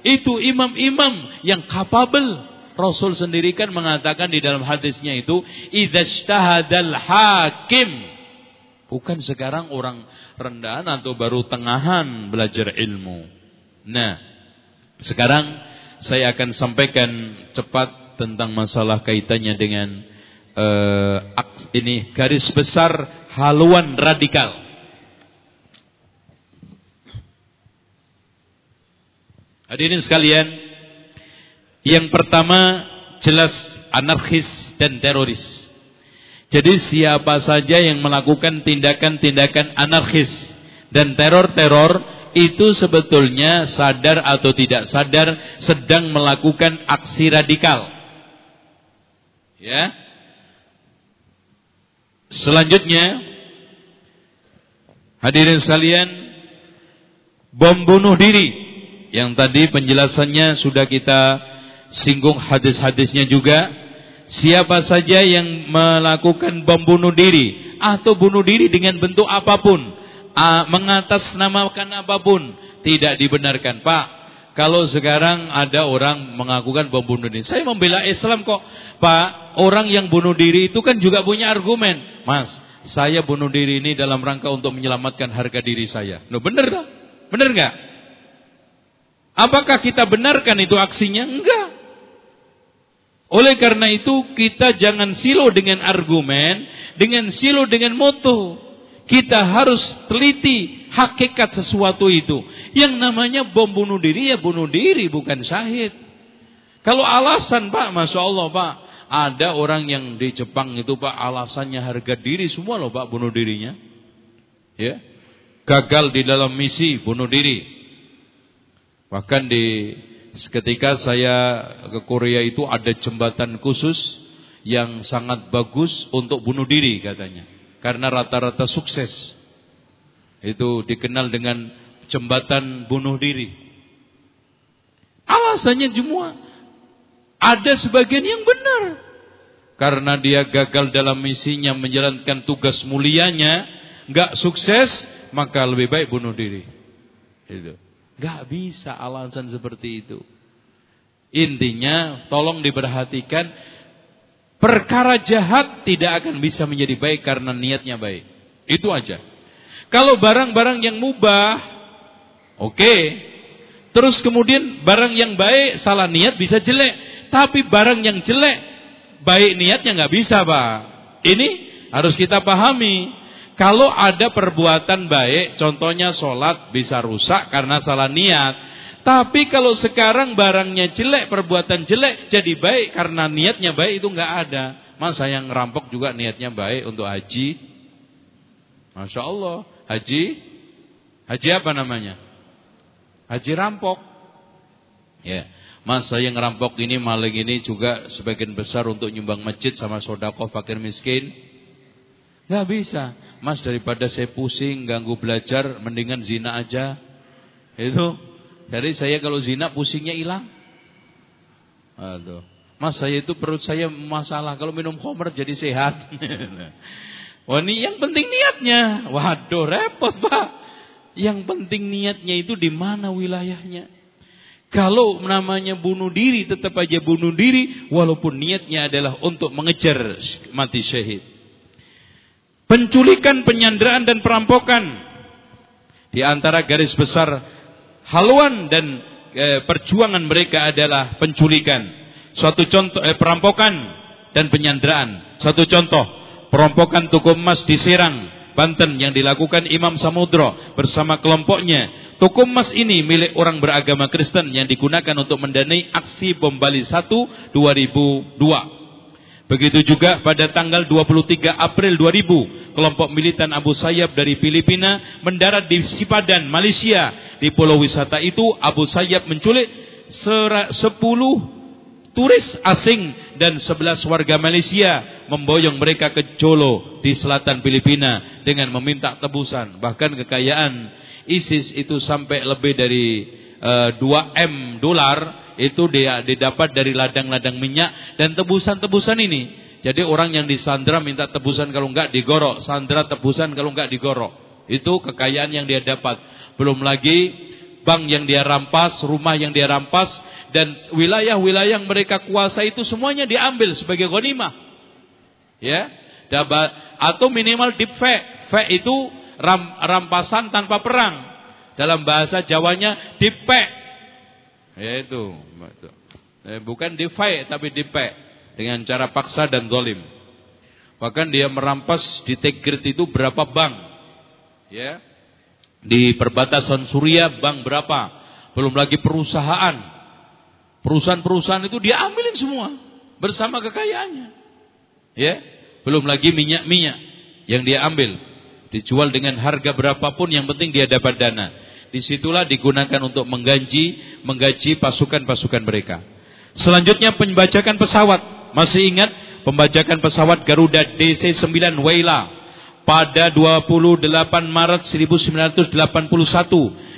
Itu imam-imam yang kapabel Rasul sendiri kan mengatakan di dalam hadisnya itu idzajtahadal hakim bukan sekarang orang rendahan atau baru tengahan belajar ilmu. Nah, sekarang saya akan sampaikan cepat tentang masalah kaitannya dengan uh, ini garis besar haluan radikal. Hadirin sekalian, yang pertama jelas anarkis dan teroris. Jadi siapa saja yang melakukan tindakan-tindakan anarkis dan teror-teror itu sebetulnya sadar atau tidak sadar sedang melakukan aksi radikal. Ya. Selanjutnya hadirin sekalian bom bunuh diri yang tadi penjelasannya sudah kita singgung hadis-hadisnya juga. Siapa saja yang melakukan bom bunuh diri atau bunuh diri dengan bentuk apa pun mengatasnamakan apa pun tidak dibenarkan. Pak kalau sekarang ada orang mengakukan bom bunuh diri. Saya membela Islam kok. Pak orang yang bunuh diri itu kan juga punya argumen. Mas saya bunuh diri ini dalam rangka untuk menyelamatkan harga diri saya. Loh bener tak? Bener nggak? Apakah kita benarkan itu aksinya? Enggak oleh karena itu kita jangan silo dengan argumen, dengan silo dengan moto. Kita harus teliti hakikat sesuatu itu. Yang namanya bom bunuh diri ya bunuh diri bukan syahid. Kalau alasan Pak, Masya Allah Pak. Ada orang yang di Jepang itu Pak alasannya harga diri semua loh Pak bunuh dirinya. Ya. Gagal di dalam misi bunuh diri. Bahkan di Ketika saya ke Korea itu ada jembatan khusus yang sangat bagus untuk bunuh diri katanya. Karena rata-rata sukses. Itu dikenal dengan jembatan bunuh diri. Alasannya semua ada sebagian yang benar. Karena dia gagal dalam misinya menjalankan tugas mulianya, nggak sukses, maka lebih baik bunuh diri. Itu. Gak bisa alasan seperti itu. Intinya tolong diperhatikan perkara jahat tidak akan bisa menjadi baik karena niatnya baik. Itu aja. Kalau barang-barang yang mubah, oke. Okay. Terus kemudian barang yang baik salah niat bisa jelek, tapi barang yang jelek baik niatnya nggak bisa, Pak. Ini harus kita pahami. Kalau ada perbuatan baik, contohnya sholat bisa rusak karena salah niat. Tapi kalau sekarang barangnya jelek, perbuatan jelek jadi baik karena niatnya baik itu nggak ada. Masa yang ngerampok juga niatnya baik untuk haji. Masya Allah. Haji? Haji apa namanya? Haji rampok. Ya. Mas saya ngerampok ini maling ini juga sebagian besar untuk nyumbang masjid sama sodako fakir miskin. Gak bisa. Mas daripada saya pusing ganggu belajar mendingan zina aja. Itu dari saya kalau zina pusingnya hilang. Aduh. Mas saya itu perut saya masalah kalau minum khamr jadi sehat. Wah ini yang penting niatnya. Waduh repot pak. Yang penting niatnya itu di mana wilayahnya. Kalau namanya bunuh diri tetap aja bunuh diri walaupun niatnya adalah untuk mengejar mati syahid. Penculikan, penyanderaan dan perampokan di antara garis besar haluan dan e, perjuangan mereka adalah penculikan. Suatu contoh eh, perampokan dan penyanderaan. Suatu contoh, perampokan tuku emas di Serang Banten yang dilakukan Imam Samudro bersama kelompoknya. Toko emas ini milik orang beragama Kristen yang digunakan untuk mendanai aksi bom Bali 1 2002. Begitu juga pada tanggal 23 April 2000, kelompok militan Abu Sayyaf dari Filipina mendarat di Sipadan, Malaysia. Di pulau wisata itu, Abu Sayyaf menculik 10 turis asing dan 11 warga Malaysia memboyong mereka ke Jolo di selatan Filipina dengan meminta tebusan. Bahkan kekayaan ISIS itu sampai lebih dari uh, eh, 2 M dolar itu dia didapat dari ladang-ladang minyak dan tebusan-tebusan ini. Jadi orang yang disandra minta tebusan kalau enggak digorok, sandra tebusan kalau enggak digorok. Itu kekayaan yang dia dapat. Belum lagi bank yang dia rampas, rumah yang dia rampas, dan wilayah-wilayah yang mereka kuasa itu semuanya diambil sebagai ghanimah. Ya, atau minimal deep. Fake itu ram, rampasan tanpa perang. Dalam bahasa Jawanya fake. Ya itu. Eh, bukan fake tapi fake dengan cara paksa dan zalim. Bahkan dia merampas di Tegrit itu berapa bank. Ya. Di perbatasan Suria bank berapa? Belum lagi perusahaan. Perusahaan-perusahaan itu dia ambilin semua bersama kekayaannya. Ya, belum lagi minyak-minyak yang dia ambil, dijual dengan harga berapapun yang penting dia dapat dana. Di situlah digunakan untuk menggaji, menggaji pasukan-pasukan mereka. Selanjutnya pembajakan pesawat. Masih ingat pembajakan pesawat Garuda DC-9 Waila pada 28 Maret 1981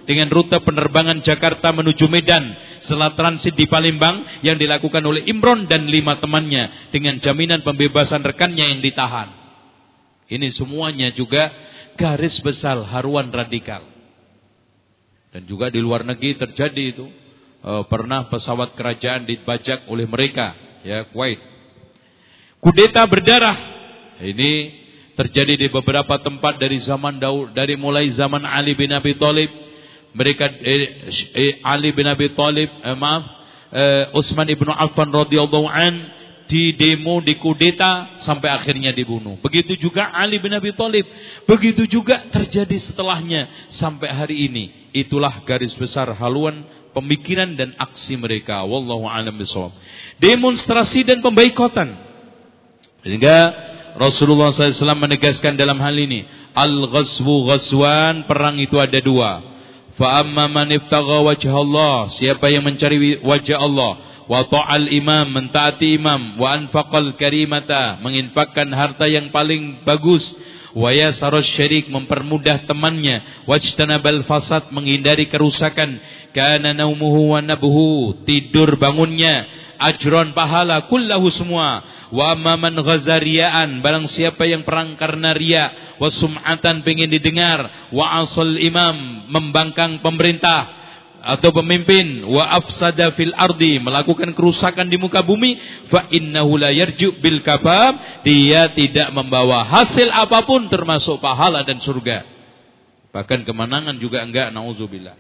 dengan rute penerbangan Jakarta menuju Medan setelah transit di Palembang yang dilakukan oleh Imron dan lima temannya dengan jaminan pembebasan rekannya yang ditahan. Ini semuanya juga garis besar haruan radikal. Dan juga di luar negeri terjadi itu e, pernah pesawat kerajaan dibajak oleh mereka ya Kuwait. Kudeta berdarah. Ini terjadi di beberapa tempat dari zaman Daud dari mulai zaman Ali bin Abi Thalib mereka eh, eh, Ali bin Abi Thalib eh, maaf eh, Utsman ibnu Affan radhiyallahu an di demo di kudeta sampai akhirnya dibunuh. Begitu juga Ali bin Abi Thalib. Begitu juga terjadi setelahnya sampai hari ini. Itulah garis besar haluan pemikiran dan aksi mereka. Wallahu a'lam bishawab. Demonstrasi dan pembaikotan. Sehingga Rasulullah SAW menegaskan dalam hal ini Al-ghaswu ghaswan Perang itu ada dua Fa'amma man ibtagha wajah Allah Siapa yang mencari wajah Allah? Wa ta'al imam Mentaati imam. Wa anfaqal karimata Menginfakkan harta yang paling bagus Wa yasaros syirik Mempermudah temannya. Wajtanabal fasad Menghindari kerusakan. Kana naumuhu wa nabuhu Tidur bangunnya. Ajron pahala kullahu semua. Wa amman ghazariaan barang siapa yang perang karena ria wa sum'atan pengen didengar. Wa asal imam membangkang pemerintah atau pemimpin wa afsada fil ardi melakukan kerusakan di muka bumi fa innahu la yarju bil kabab dia tidak membawa hasil apa pun termasuk pahala dan surga bahkan kemenangan juga enggak nauzubillah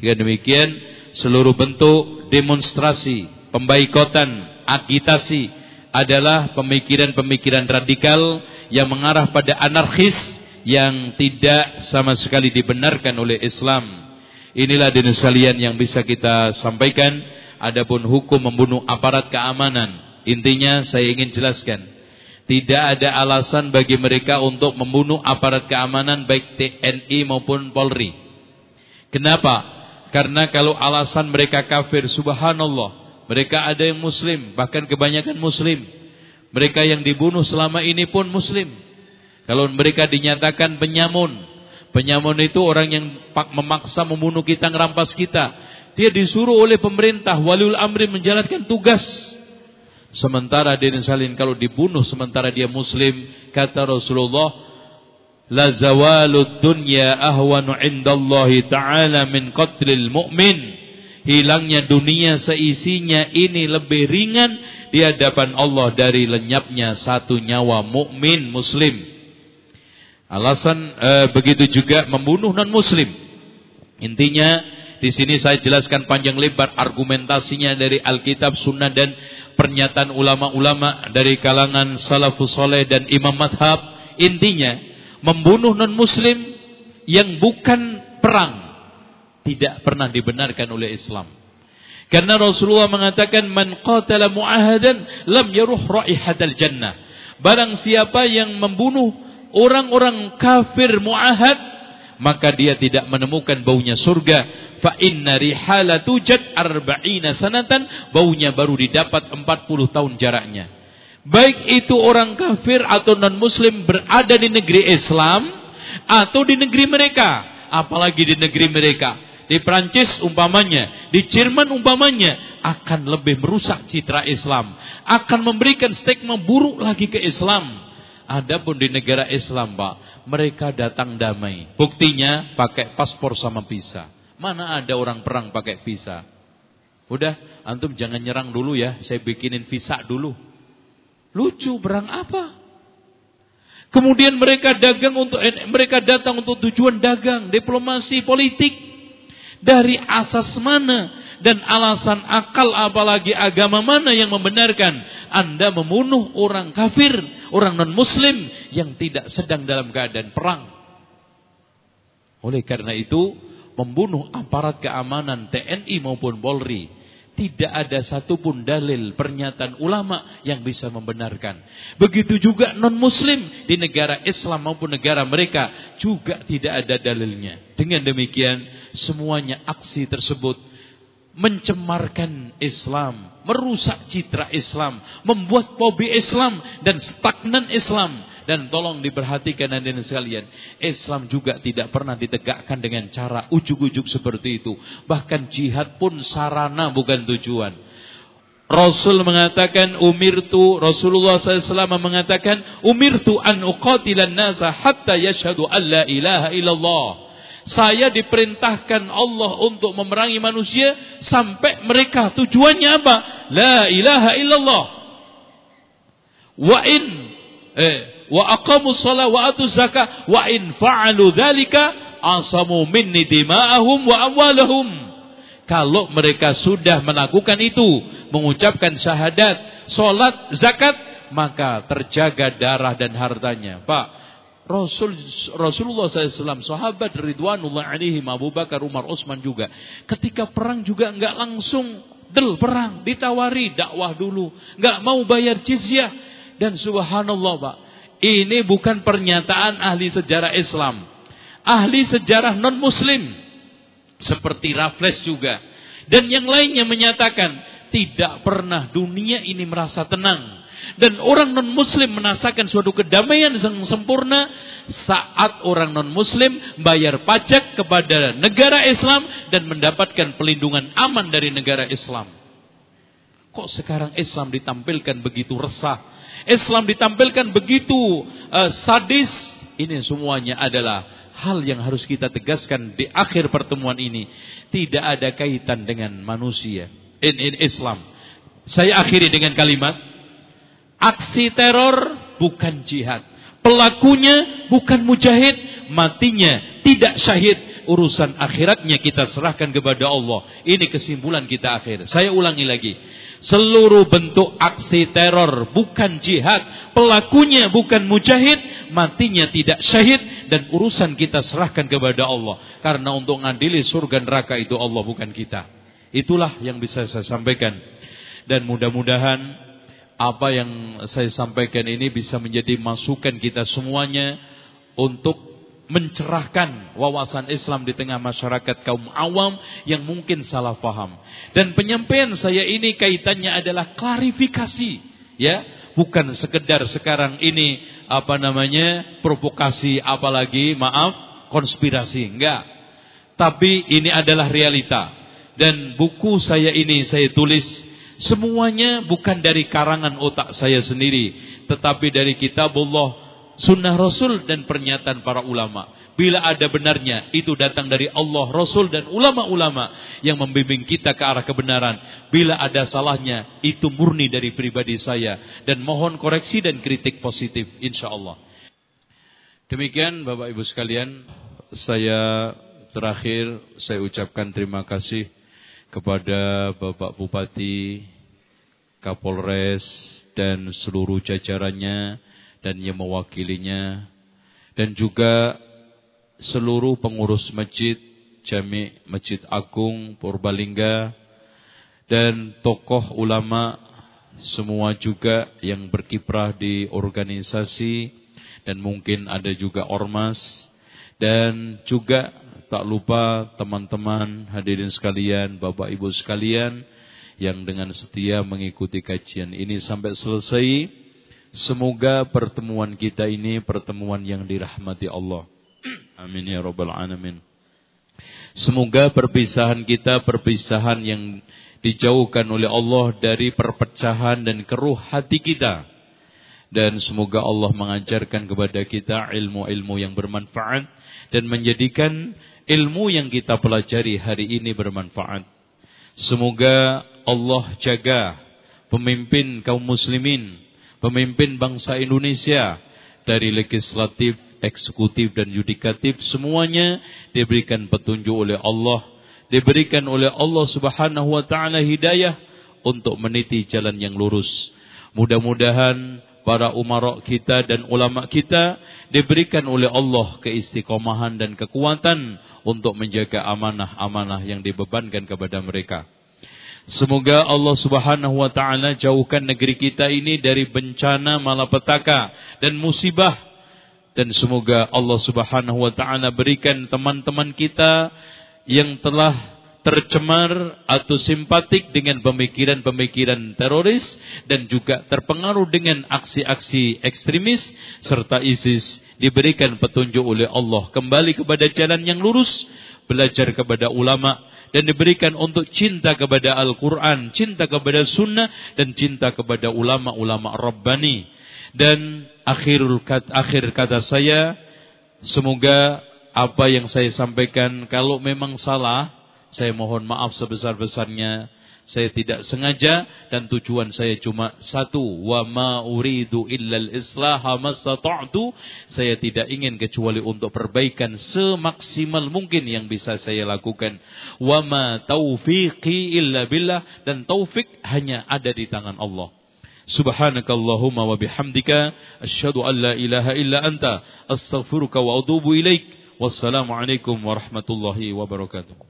dengan demikian seluruh bentuk demonstrasi pembaikotan, agitasi adalah pemikiran-pemikiran radikal yang mengarah pada anarkis yang tidak sama sekali dibenarkan oleh Islam. Inilah jenis sekalian yang bisa kita sampaikan. Adapun hukum membunuh aparat keamanan, intinya saya ingin jelaskan. Tidak ada alasan bagi mereka untuk membunuh aparat keamanan baik TNI maupun Polri. Kenapa? Karena kalau alasan mereka kafir, subhanallah, mereka ada yang muslim, bahkan kebanyakan muslim. Mereka yang dibunuh selama ini pun muslim. Kalau mereka dinyatakan penyamun, penyamun itu orang yang memaksa membunuh kita, ngerampas kita. Dia disuruh oleh pemerintah, waliul amri menjalankan tugas. Sementara dia salin kalau dibunuh sementara dia muslim, kata Rasulullah, la zawalud dunya ahwanu indallahi ta'ala min qatlil mu'min. Hilangnya dunia seisinya ini lebih ringan di hadapan Allah dari lenyapnya satu nyawa mukmin muslim. Alasan e, begitu juga membunuh non muslim. Intinya di sini saya jelaskan panjang lebar argumentasinya dari Alkitab, Sunnah dan pernyataan ulama-ulama dari kalangan salafus soleh dan imam madhab. Intinya membunuh non muslim yang bukan perang tidak pernah dibenarkan oleh Islam. Karena Rasulullah mengatakan man qatala mu'ahadan lam yaruh raihatal jannah. Barang siapa yang membunuh orang-orang kafir mu'ahad maka dia tidak menemukan baunya surga. Fa inna rihala tujad arba'ina sanatan baunya baru didapat 40 tahun jaraknya. Baik itu orang kafir atau non muslim berada di negeri Islam atau di negeri mereka, apalagi di negeri mereka di Prancis umpamanya, di Jerman umpamanya akan lebih merusak citra Islam, akan memberikan stigma buruk lagi ke Islam. Adapun di negara Islam, Pak, mereka datang damai. Buktinya pakai paspor sama visa. Mana ada orang perang pakai visa? Udah, antum jangan nyerang dulu ya, saya bikinin visa dulu. Lucu, berang apa? Kemudian mereka dagang untuk eh, mereka datang untuk tujuan dagang, diplomasi, politik dari asas mana dan alasan akal apalagi agama mana yang membenarkan Anda membunuh orang kafir, orang non-muslim yang tidak sedang dalam keadaan perang. Oleh karena itu, membunuh aparat keamanan TNI maupun Polri tidak ada satupun dalil pernyataan ulama yang bisa membenarkan. Begitu juga non-muslim di negara Islam maupun negara mereka juga tidak ada dalilnya. Dengan demikian semuanya aksi tersebut mencemarkan Islam, merusak citra Islam, membuat pobi Islam dan stagnan Islam. Dan tolong diperhatikan hadirin sekalian, Islam juga tidak pernah ditegakkan dengan cara ujuk-ujuk seperti itu. Bahkan jihad pun sarana bukan tujuan. Rasul mengatakan umirtu Rasulullah SAW mengatakan umirtu an uqatilan nasa hatta yashhadu an la ilaha illallah saya diperintahkan Allah untuk memerangi manusia sampai mereka tujuannya apa? La ilaha illallah. Wa in eh, wa aqamu shalah wa atu zakah wa in fa'alu dzalika asamu minni dima'ahum wa amwalahum. Kalau mereka sudah melakukan itu, mengucapkan syahadat, salat, zakat, maka terjaga darah dan hartanya. Pak, Rasul Rasulullah SAW, sahabat Ridwanullah alaihim Abu Bakar, Umar, Utsman juga. Ketika perang juga enggak langsung del perang, ditawari dakwah dulu, enggak mau bayar jizyah dan subhanallah Pak. Ini bukan pernyataan ahli sejarah Islam. Ahli sejarah non muslim seperti Raffles juga dan yang lainnya menyatakan tidak pernah dunia ini merasa tenang dan orang non-muslim merasakan suatu kedamaian yang sempurna saat orang non-muslim bayar pajak kepada negara Islam dan mendapatkan pelindungan aman dari negara Islam. Kok sekarang Islam ditampilkan begitu resah? Islam ditampilkan begitu uh, sadis? Ini semuanya adalah hal yang harus kita tegaskan di akhir pertemuan ini. Tidak ada kaitan dengan manusia. In, in Islam. Saya akhiri dengan kalimat Aksi teror bukan jihad. Pelakunya bukan mujahid, matinya tidak syahid. Urusan akhiratnya kita serahkan kepada Allah. Ini kesimpulan kita akhir. Saya ulangi lagi. Seluruh bentuk aksi teror bukan jihad. Pelakunya bukan mujahid, matinya tidak syahid. Dan urusan kita serahkan kepada Allah. Karena untuk ngadili surga neraka itu Allah bukan kita. Itulah yang bisa saya sampaikan. Dan mudah-mudahan apa yang saya sampaikan ini bisa menjadi masukan kita semuanya untuk mencerahkan wawasan Islam di tengah masyarakat kaum awam yang mungkin salah faham. Dan penyampaian saya ini kaitannya adalah klarifikasi, ya, bukan sekedar sekarang ini apa namanya provokasi apalagi maaf konspirasi, enggak. Tapi ini adalah realita. Dan buku saya ini saya tulis semuanya bukan dari karangan otak saya sendiri, tetapi dari kitabullah sunnah Rasul dan pernyataan para ulama. Bila ada benarnya, itu datang dari Allah, Rasul dan ulama-ulama yang membimbing kita ke arah kebenaran. Bila ada salahnya, itu murni dari pribadi saya. Dan mohon koreksi dan kritik positif, insya Allah. Demikian Bapak Ibu sekalian, saya terakhir saya ucapkan terima kasih kepada Bapak Bupati, Kapolres, dan seluruh jajarannya dan yang mewakilinya. Dan juga seluruh pengurus masjid Jami Masjid Agung Purbalingga dan tokoh ulama semua juga yang berkiprah di organisasi dan mungkin ada juga ormas. Dan juga tak lupa teman-teman hadirin sekalian, Bapak Ibu sekalian yang dengan setia mengikuti kajian ini sampai selesai Semoga pertemuan kita ini pertemuan yang dirahmati Allah. Amin ya rabbal alamin. Semoga perpisahan kita perpisahan yang dijauhkan oleh Allah dari perpecahan dan keruh hati kita. Dan semoga Allah mengajarkan kepada kita ilmu-ilmu yang bermanfaat dan menjadikan ilmu yang kita pelajari hari ini bermanfaat. Semoga Allah jaga pemimpin kaum muslimin pemimpin bangsa Indonesia dari legislatif, eksekutif dan yudikatif semuanya diberikan petunjuk oleh Allah, diberikan oleh Allah Subhanahu wa taala hidayah untuk meniti jalan yang lurus. Mudah-mudahan para umarok kita dan ulama kita diberikan oleh Allah keistiqomahan dan kekuatan untuk menjaga amanah-amanah yang dibebankan kepada mereka. Semoga Allah Subhanahu wa taala jauhkan negeri kita ini dari bencana malapetaka dan musibah. Dan semoga Allah Subhanahu wa taala berikan teman-teman kita yang telah tercemar atau simpatik dengan pemikiran-pemikiran teroris dan juga terpengaruh dengan aksi-aksi ekstremis serta ISIS diberikan petunjuk oleh Allah kembali kepada jalan yang lurus belajar kepada ulama dan diberikan untuk cinta kepada Al-Quran, cinta kepada sunnah dan cinta kepada ulama-ulama Rabbani. Dan akhirul kat, akhir kata saya, semoga apa yang saya sampaikan kalau memang salah, saya mohon maaf sebesar-besarnya saya tidak sengaja dan tujuan saya cuma satu. Wa ma uridu illal islaha mastata'tu. Saya tidak ingin kecuali untuk perbaikan semaksimal mungkin yang bisa saya lakukan. Wa ma taufiqi illa billah dan taufik hanya ada di tangan Allah. Subhanakallahumma wa bihamdika asyhadu an la ilaha illa anta astaghfiruka wa atubu ilaik. Wassalamualaikum warahmatullahi wabarakatuh.